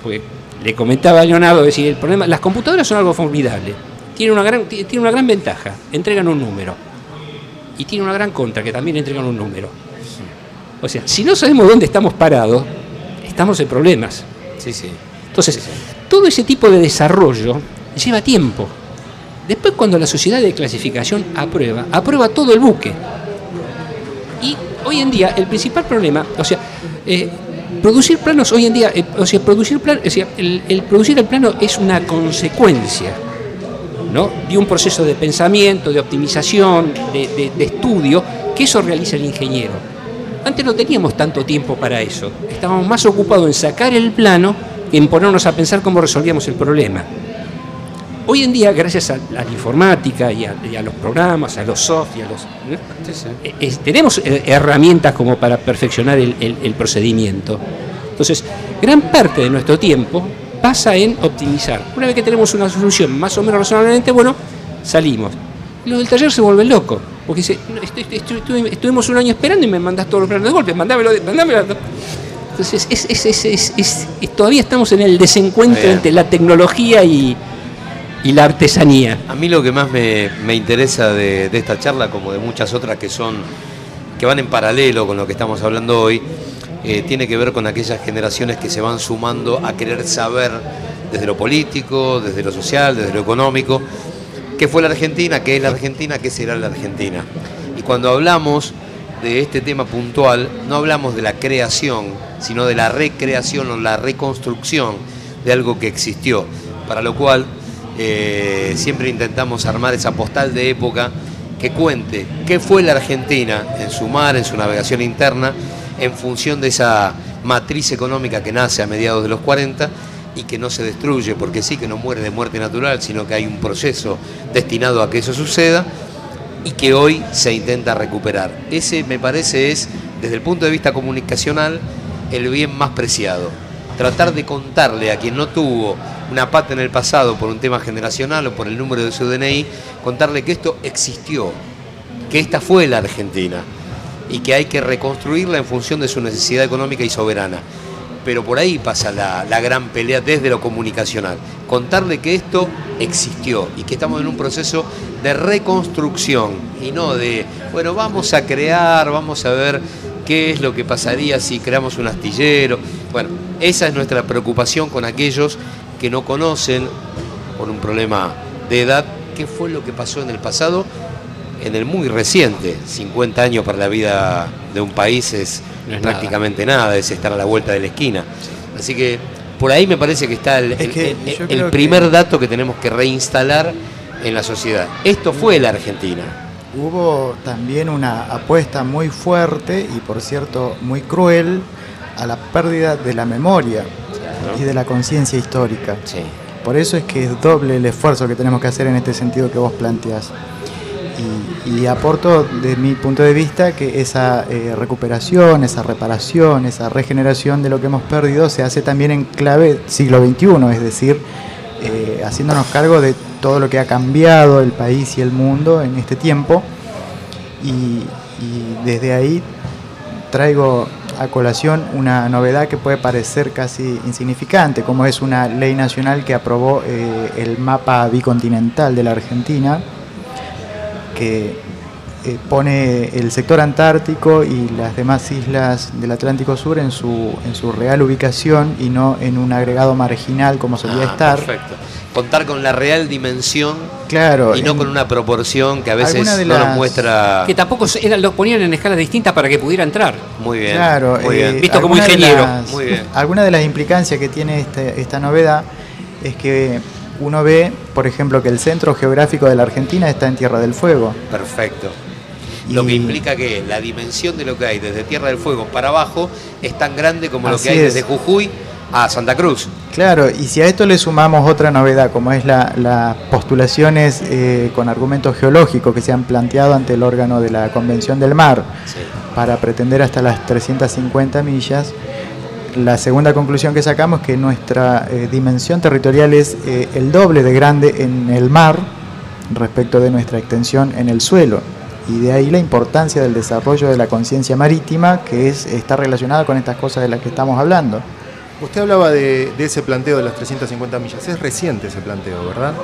Porque le comentaba a Leonardo, decir, el problema, las computadoras son algo formidable. Tienen una gran, ti- tienen una gran ventaja, entregan un número. Y tiene una gran contra, que también entregan un número. O sea, si no sabemos dónde estamos parados, estamos en problemas. Sí, sí. Entonces, todo ese tipo de desarrollo lleva tiempo. Después, cuando la sociedad de clasificación aprueba, aprueba todo el buque. Y hoy en día, el principal problema, o sea, eh, producir planos hoy en día, eh, o sea, producir plan, o sea, el, el producir el plano es una consecuencia ¿no? de un proceso de pensamiento, de optimización, de, de- de estudio, que eso realiza el ingeniero. Antes no teníamos tanto tiempo para eso. Estábamos más ocupados en sacar el plano que en ponernos a pensar cómo resolvíamos el problema. Hoy en día, gracias a, la informática y a, y a los programas, a los soft y a los... ¿no? Eh, eh, tenemos eh, herramientas como para perfeccionar el, el- el procedimiento. Entonces, gran parte de nuestro tiempo basa en optimizar. Una vez que tenemos una solución más o menos razonablemente, bueno, salimos. Los del taller se vuelven locos, porque dice, "No, estoy- estoy- estuve- estuvimos un año esperando y me mandás todos los planos de golpe, mandámelo, mandámelo. Entonces, es, es- es- es- es- es- todavía estamos en el desencuentro Bien. entre la tecnología y, y la artesanía. A mí lo que más me, me interesa de, de esta charla, como de muchas otras que son que van en paralelo con lo que estamos hablando hoy, eh, tiene que ver con aquellas generaciones que se van sumando a querer saber desde lo político, desde lo social, desde lo económico, qué fue la Argentina, qué es la Argentina, qué será la Argentina. Y cuando hablamos de este tema puntual, no hablamos de la creación, sino de la recreación o la reconstrucción de algo que existió, para lo cual eh, siempre intentamos armar esa postal de época que cuente qué fue la Argentina en su mar, en su navegación interna, en función de esa matriz económica que nace a mediados de los 40 y que no se destruye, porque sí que no muere de muerte natural, sino que hay un proceso destinado a que eso suceda y que hoy se intenta recuperar. Ese me parece es, desde el punto de vista comunicacional, el bien más preciado. Tratar de contarle a quien no tuvo una pata en el pasado por un tema generacional o por el número de su DNI, contarle que esto existió, que esta fue la Argentina y que hay que reconstruirla en función de su necesidad económica y soberana. Pero por ahí pasa la, la gran pelea desde lo comunicacional. Contarle que esto existió y que estamos en un proceso de reconstrucción y no de, bueno, vamos a crear, vamos a ver qué es lo que pasaría si creamos un astillero. Bueno, esa es nuestra preocupación con aquellos que no conocen, por un problema de edad, qué fue lo que pasó en el pasado en el muy reciente, 50 años para la vida de un país es, No es prácticamente nada. es estar a la vuelta de la esquina. Así que por ahí me parece que está el, Es el- que el- yo el creo primer que- dato que tenemos que reinstalar en la sociedad. Esto fue la Argentina. Hubo también una apuesta muy fuerte y por cierto muy cruel a la pérdida de la memoria y de la conciencia histórica. Sí. Por eso es que es doble el esfuerzo que tenemos que hacer en este sentido que vos planteás. Y, aporto de mi punto de vista que esa eh, recuperación, esa reparación, esa regeneración de lo que hemos perdido se hace también en clave siglo XXI, es decir, eh, haciéndonos cargo de todo lo que ha cambiado el país y el mundo en este tiempo. Y, y desde ahí traigo a colación una novedad que puede parecer casi insignificante, como es una ley nacional que aprobó eh, el mapa bicontinental de la Argentina, que eh, pone el sector antártico y las demás islas del Atlántico Sur en su, en su real ubicación y no en un agregado marginal como solía Ah, estar. Perfecto. Contar con la real dimensión Claro, y no en- con una proporción que a veces de no nos muestra Que tampoco era, lo ponían en escalas distintas para que pudiera entrar. muy bien. Claro, muy eh, bien. Visto como ingeniero. las- Muy bien. Alguna de las implicancias que tiene este- esta novedad es que uno ve, por ejemplo, que el centro geográfico de la Argentina está en Tierra del Fuego. Perfecto. Lo que implica que la dimensión de lo que hay desde Tierra del Fuego para abajo es tan grande como lo que hay es. desde Jujuy a Santa Cruz. Claro, y si a esto le sumamos otra novedad, como es la- las postulaciones eh, con argumentos geológicos que se han planteado ante el órgano de la Convención del Mar Sí. para pretender hasta las 350 millas, la segunda conclusión que sacamos es que nuestra eh, dimensión territorial es eh, el doble de grande en el mar respecto de nuestra extensión en el suelo. Y de ahí la importancia del desarrollo de la conciencia marítima, que es, está relacionada con estas cosas de las que estamos hablando. Usted hablaba de, de ese planteo de las 350 millas. Es reciente ese planteo, ¿verdad?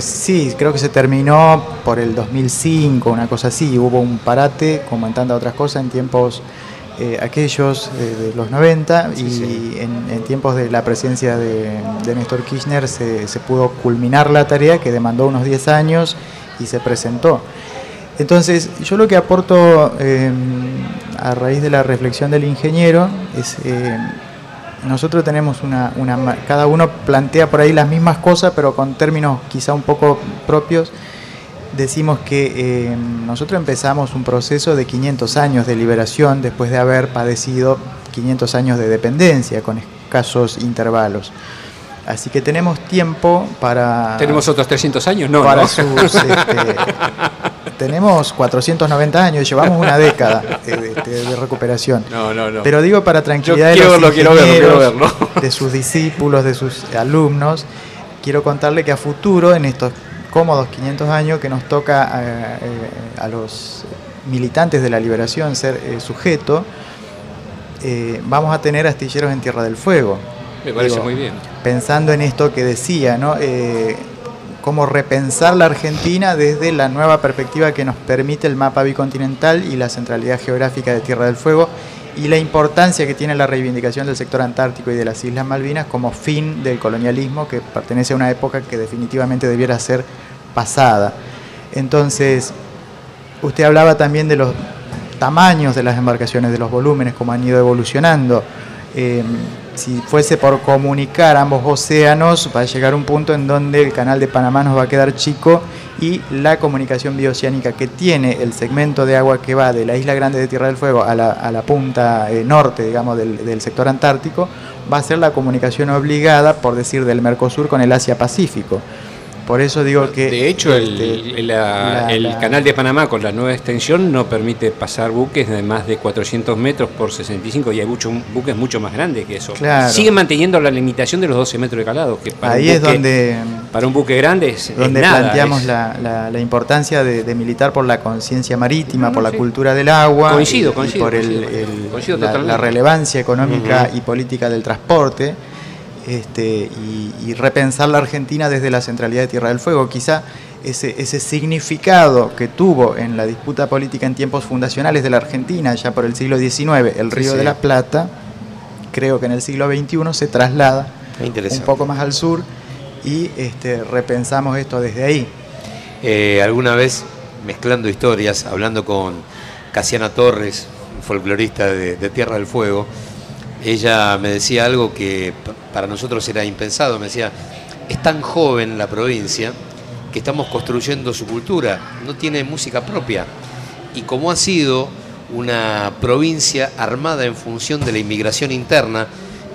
Sí, creo que se terminó por el 2005, una cosa así. Hubo un parate, como en tantas otras cosas, en tiempos eh, aquellos eh, de los 90 y Sí, En, en tiempos de la presidencia de, de Néstor Kirchner se, se pudo culminar la tarea que demandó unos 10 años y se presentó. Entonces, yo lo que aporto eh, a raíz de la reflexión del ingeniero es, nosotros tenemos una, una cada uno plantea por ahí las mismas cosas, pero con términos quizá un poco propios. Decimos que eh, nosotros empezamos un proceso de 500 años de liberación después de haber padecido 500 años de dependencia con escasos intervalos. Así que tenemos tiempo para ¿Tenemos otros 300 años? No, para no. sus este, tenemos 490 años, llevamos una década eh, de, de- de recuperación. No, no, no. Pero digo para tranquilidad de los verlo, verlo, verlo. de sus discípulos, de sus alumnos, quiero contarle que a futuro, en estos cómodos 500 años que nos toca eh, eh, a los militantes de la liberación ser eh, sujeto, eh, vamos a tener astilleros en Tierra del Fuego. Me parece Digo, muy bien. Pensando en esto que decía, ¿no? Eh, cómo repensar la Argentina desde la nueva perspectiva que nos permite el mapa bicontinental y la centralidad geográfica de Tierra del Fuego y la importancia que tiene la reivindicación del sector antártico y de las Islas Malvinas como fin del colonialismo que pertenece a una época que definitivamente debiera ser pasada. Entonces, usted hablaba también de los tamaños de las embarcaciones, de los volúmenes, cómo han ido evolucionando. Eh, si fuese por comunicar ambos océanos, va a llegar un punto en donde el canal de Panamá nos va a quedar chico y la comunicación bioceánica que tiene el segmento de agua que va de la isla grande de Tierra del Fuego a la, a la punta eh, norte, digamos, del, del sector antártico, va a ser la comunicación obligada, por decir, del Mercosur con el Asia-Pacífico. Por eso digo que... De hecho, el, este, el- la- la- el la- canal de Panamá con la nueva extensión no permite pasar buques de más de 400 metros por 65 y hay muchos buques mucho más grandes que eso. Claro. Siguen manteniendo la limitación de los 12 metros de calado, que para Ahí es donde... para un buque grande es, es donde nada, planteamos es- la, la- la importancia de, de militar por la conciencia marítima, No, por la cultura del agua, Coincido, y coincido, por el- coincido, el- coincido la, totalmente. la relevancia económica y política del transporte, este, y, y repensar la Argentina desde la centralidad de Tierra del Fuego. Quizá ese, ese significado que tuvo en la disputa política en tiempos fundacionales de la Argentina, ya por el siglo XIX, el Río sí. de la Plata, creo que en el siglo XXI se traslada un poco más al sur y este, repensamos esto desde ahí. Eh, alguna vez, mezclando historias, hablando con Casiana Torres, folclorista de, de Tierra del Fuego, ella me decía algo que para nosotros era impensado. Me decía, es tan joven la provincia que estamos construyendo su cultura, no tiene música propia. Y como ha sido una provincia armada en función de la inmigración interna,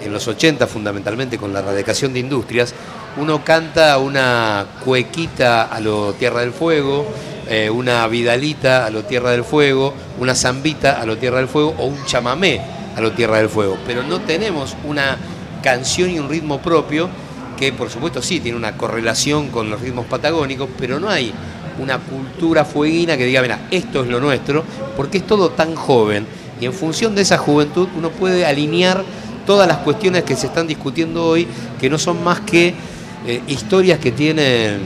en los 80 fundamentalmente con la erradicación de industrias, uno canta una cuequita a lo Tierra del Fuego, eh, una vidalita a lo Tierra del Fuego, una zambita a lo Tierra del Fuego o un chamamé a lo Tierra del Fuego, pero no tenemos una canción y un ritmo propio que por supuesto sí tiene una correlación con los ritmos patagónicos, pero no hay una cultura fueguina que diga, mira, esto es lo nuestro, porque es todo tan joven y en función de esa juventud uno puede alinear todas las cuestiones que se están discutiendo hoy, que no son más que eh, historias que tienen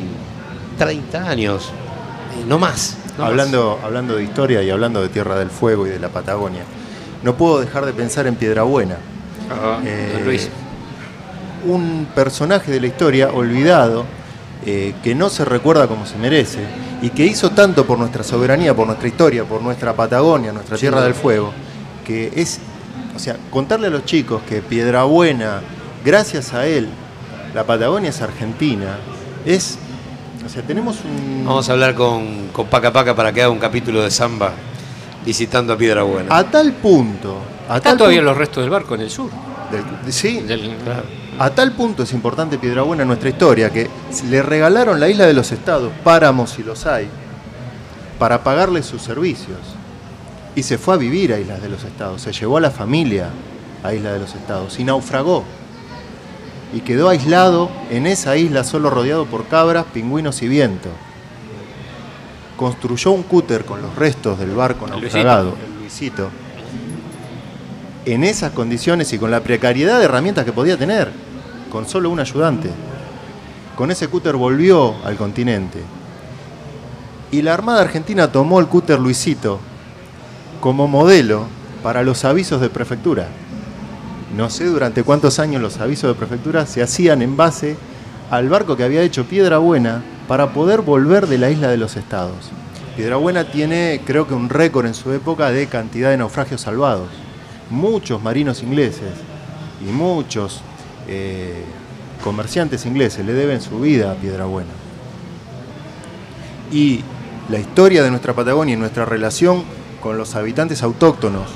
30 años, eh, no más. no más. hablando, hablando de historia y hablando de Tierra del Fuego y de la Patagonia, no puedo dejar de pensar en Piedrabuena. Ah, Eh, Luis. un personaje de la historia olvidado, eh, que no se recuerda como se merece, y que hizo tanto por nuestra soberanía, por nuestra historia, por nuestra Patagonia, nuestra Tierra del Fuego, que es, o sea, contarle a los chicos que Piedrabuena, gracias a él, la Patagonia es argentina, es, o sea, tenemos un... Vamos a hablar con, con Paca Paca para que haga un capítulo de samba visitando a Piedra Buena. A tal punto... A Están tal todavía punto- los restos del barco en el sur. del- sí, Del- A tal punto es importante Piedrabuena en nuestra historia que le regalaron la isla de los estados, páramos si los hay, para pagarle sus servicios. Y se fue a vivir a Islas de los Estados, se llevó a la familia a Isla de los Estados y naufragó. Y quedó aislado en esa isla solo rodeado por cabras, pingüinos y viento. Construyó un cúter con los restos del barco naufragado, el Luisito, en esas condiciones y con la precariedad de herramientas que podía tener, con solo un ayudante. Con ese cúter volvió al continente. Y la Armada Argentina tomó el cúter Luisito como modelo para los avisos de prefectura. No sé durante cuántos años los avisos de prefectura se hacían en base al barco que había hecho Piedra Buena para poder volver de la isla de los estados. Piedra Buena tiene, creo que, un récord en su época de cantidad de naufragios salvados. Muchos marinos ingleses y muchos eh, comerciantes ingleses le deben su vida a Piedra Buena. Y la historia de nuestra Patagonia y nuestra relación con los habitantes autóctonos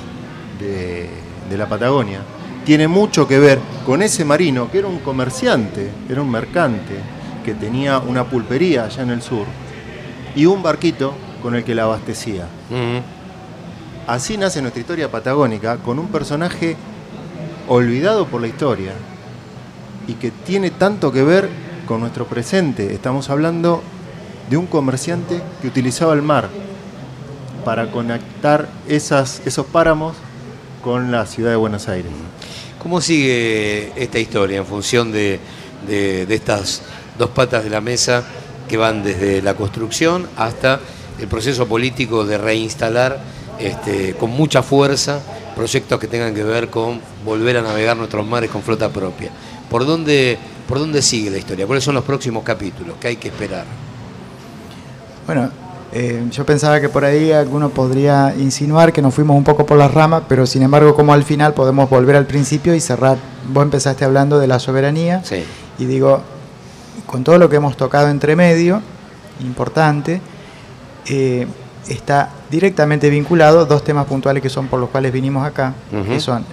de la Patagonia tiene mucho que ver con ese marino que era un comerciante, era un mercante, que tenía una pulpería allá en el sur, y un barquito con el que la abastecía. Así nace nuestra historia patagónica con un personaje olvidado por la historia y que tiene tanto que ver con nuestro presente. Estamos hablando de un comerciante que utilizaba el mar para conectar esas, esos páramos con la ciudad de Buenos Aires. ¿Cómo sigue esta historia en función de, de, estas dos patas de la mesa que van desde la construcción hasta el proceso político de reinstalar este, con mucha fuerza proyectos que tengan que ver con volver a navegar nuestros mares con flota propia? ¿Por dónde, por dónde sigue la historia? ¿Cuáles son los próximos capítulos que hay que esperar? Bueno, eh, yo pensaba que por ahí alguno podría insinuar que nos fuimos un poco por las ramas, pero sin embargo, como al final podemos volver al principio y cerrar. Vos empezaste hablando de la soberanía y digo, con todo lo que hemos tocado entre medio, importante, eh, está directamente vinculado dos temas puntuales que son por los cuales vinimos acá, que son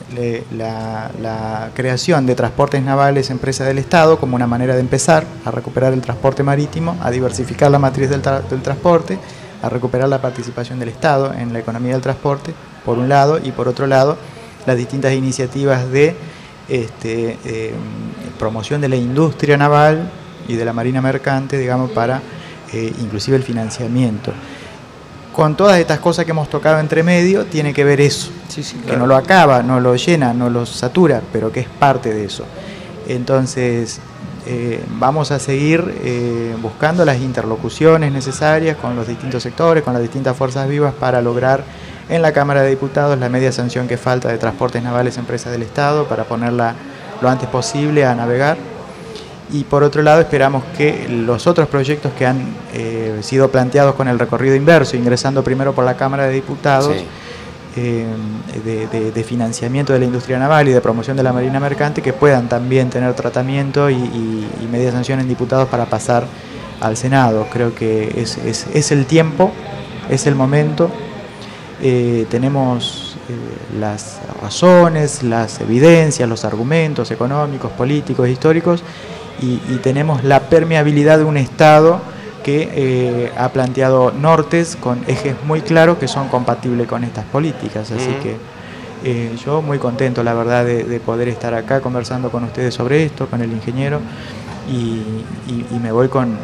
la, creación de transportes navales empresa del Estado como una manera de empezar a recuperar el transporte marítimo, a diversificar la matriz del, transporte, a recuperar la participación del Estado en la economía del transporte, por un lado, y por otro lado, las distintas iniciativas de este, eh, promoción de la industria naval y de la marina mercante, digamos, para eh, inclusive el financiamiento con todas estas cosas que hemos tocado entre medio, tiene que ver eso. Que no lo acaba, no lo llena, no lo satura, pero que es parte de eso. Entonces, eh, vamos a seguir eh, buscando las interlocuciones necesarias con los distintos sectores, con las distintas fuerzas vivas para lograr en la Cámara de Diputados la media sanción que falta de transportes navales empresas del Estado para ponerla lo antes posible a navegar y por otro lado esperamos que los otros proyectos que han eh, sido planteados con el recorrido inverso, ingresando primero por la Cámara de Diputados, eh, de, financiamiento de la industria naval y de promoción de la marina mercante, que puedan también tener tratamiento y, media sanción en diputados para pasar al Senado. Creo que es, el tiempo, es el momento. Eh, tenemos las razones, las evidencias, los argumentos económicos, políticos, históricos y, tenemos la permeabilidad de un Estado que eh, ha planteado nortes con ejes muy claros que son compatibles con estas políticas. Así que eh, yo muy contento, la verdad, de, poder estar acá conversando con ustedes sobre esto, con el ingeniero, y, me voy con,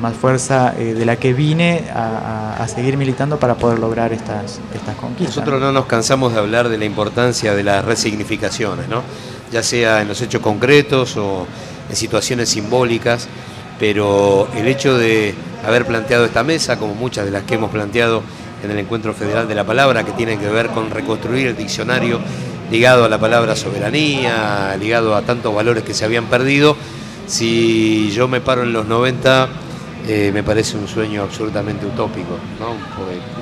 más fuerza eh, de la que vine a, seguir militando para poder lograr estas, estas conquistas. Nosotros no nos cansamos de hablar de la importancia de las resignificaciones, ¿no? ya sea en los hechos concretos o en situaciones simbólicas, pero el hecho de haber planteado esta mesa, como muchas de las que hemos planteado en el Encuentro Federal de la Palabra, que tienen que ver con reconstruir el diccionario ligado a la palabra soberanía, ligado a tantos valores que se habían perdido, si yo me paro en los 90, eh, me parece un sueño absolutamente utópico, ¿no?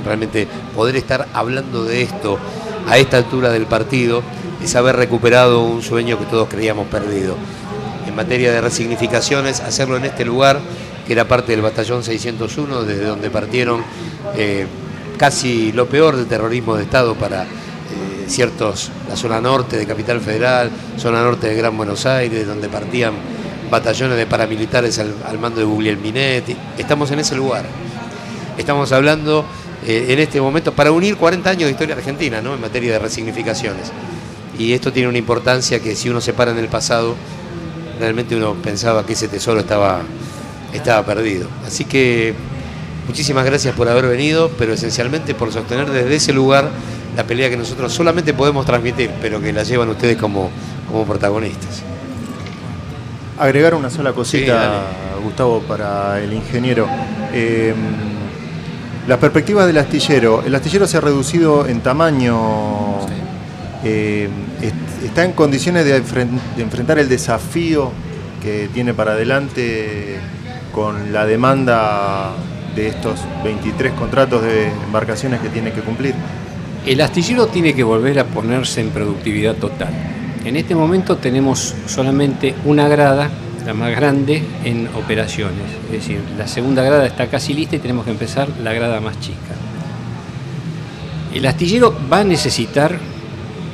realmente poder estar hablando de esto a esta altura del partido es haber recuperado un sueño que todos creíamos perdido en materia de resignificaciones, hacerlo en este lugar, que era parte del batallón 601, desde donde partieron eh, casi lo peor del terrorismo de Estado para eh, ciertos, la zona norte de Capital Federal, zona norte de Gran Buenos Aires, donde partían batallones de paramilitares al, mando de Guglielminetti. Estamos en ese lugar. Estamos hablando eh, en este momento para unir 40 años de historia argentina ¿no? en materia de resignificaciones. Y esto tiene una importancia que si uno se para en el pasado, realmente uno pensaba que ese tesoro estaba, estaba perdido. Así que muchísimas gracias por haber venido, pero esencialmente por sostener desde ese lugar la pelea que nosotros solamente podemos transmitir, pero que la llevan ustedes como, como protagonistas. Agregar una sola cosita, Gustavo, para el ingeniero. Em, las perspectivas del astillero. El astillero se ha reducido en tamaño. Em, está en condiciones de, enfrentar el desafío que tiene para adelante con la demanda de estos 23 contratos de embarcaciones que tiene que cumplir? El astillero tiene que volver a ponerse en productividad total. En este momento tenemos solamente una grada, la más grande, en operaciones. Es decir, la segunda grada está casi lista y tenemos que empezar la grada más chica. El astillero va a necesitar,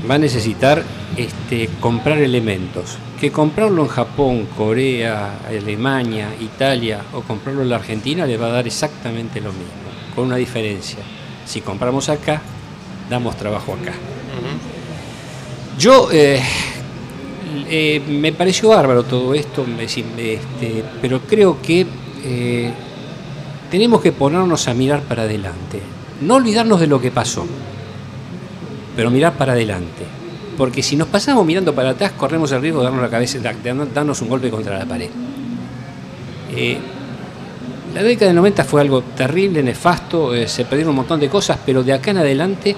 va a necesitar este, comprar elementos, que comprarlo en Japón, Corea, Alemania, Italia o comprarlo en la Argentina le va a dar exactamente lo mismo. con una diferencia. Si compramos acá, damos trabajo acá. Yo eh, eh, me pareció bárbaro todo esto, este, pero creo que eh, tenemos que ponernos a mirar para adelante. No olvidarnos de lo que pasó, pero mirar para adelante. Porque si nos pasamos mirando para atrás, corremos el riesgo de darnos la cabeza, de darnos un golpe contra la pared. la década del 90 fue algo terrible, nefasto, se perdieron un montón de cosas, pero de acá en adelante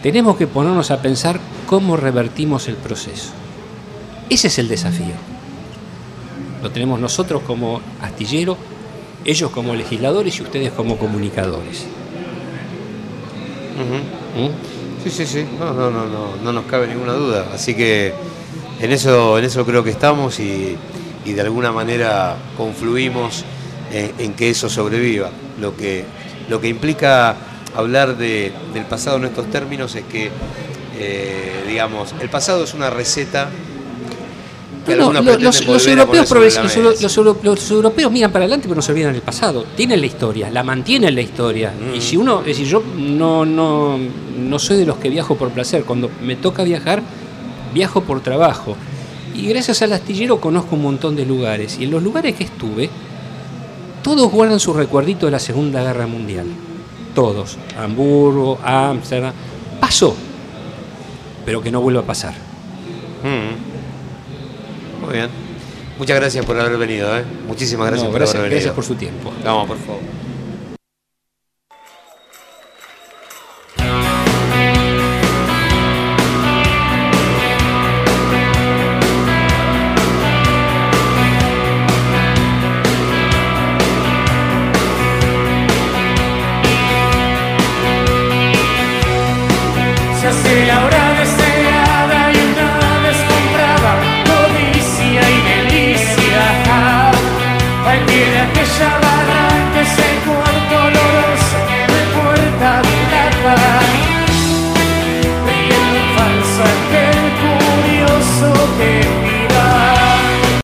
tenemos que ponernos a pensar cómo revertimos el proceso. Ese es el desafío. Lo tenemos nosotros como astillero, ellos como legisladores y ustedes como comunicadores. ¿Mm? Sí, sí, sí. No, no, no, no, no nos cabe ninguna duda. Así que en eso, en eso creo que estamos y, de alguna manera confluimos en, que eso sobreviva. Lo que, lo que implica hablar de, del pasado en estos términos es que, eh, digamos, el pasado es una receta que los, europeos los, europeos miran para adelante pero no se olvidan del pasado. Tienen la historia, la mantienen la historia. Y si uno, es decir, yo no, no, no soy de los que viajo por placer. Cuando me toca viajar, viajo por trabajo. Y gracias al astillero conozco un montón de lugares. Y en los lugares que estuve, todos guardan su recuerdito de la Segunda Guerra Mundial todos, Hamburgo, Ámsterdam, pasó, pero que no vuelva a pasar. Mm. Muy bien. Muchas gracias por haber venido. ¿eh? Muchísimas gracias por gracias, haber venido. Gracias por su tiempo. Vamos, por favor.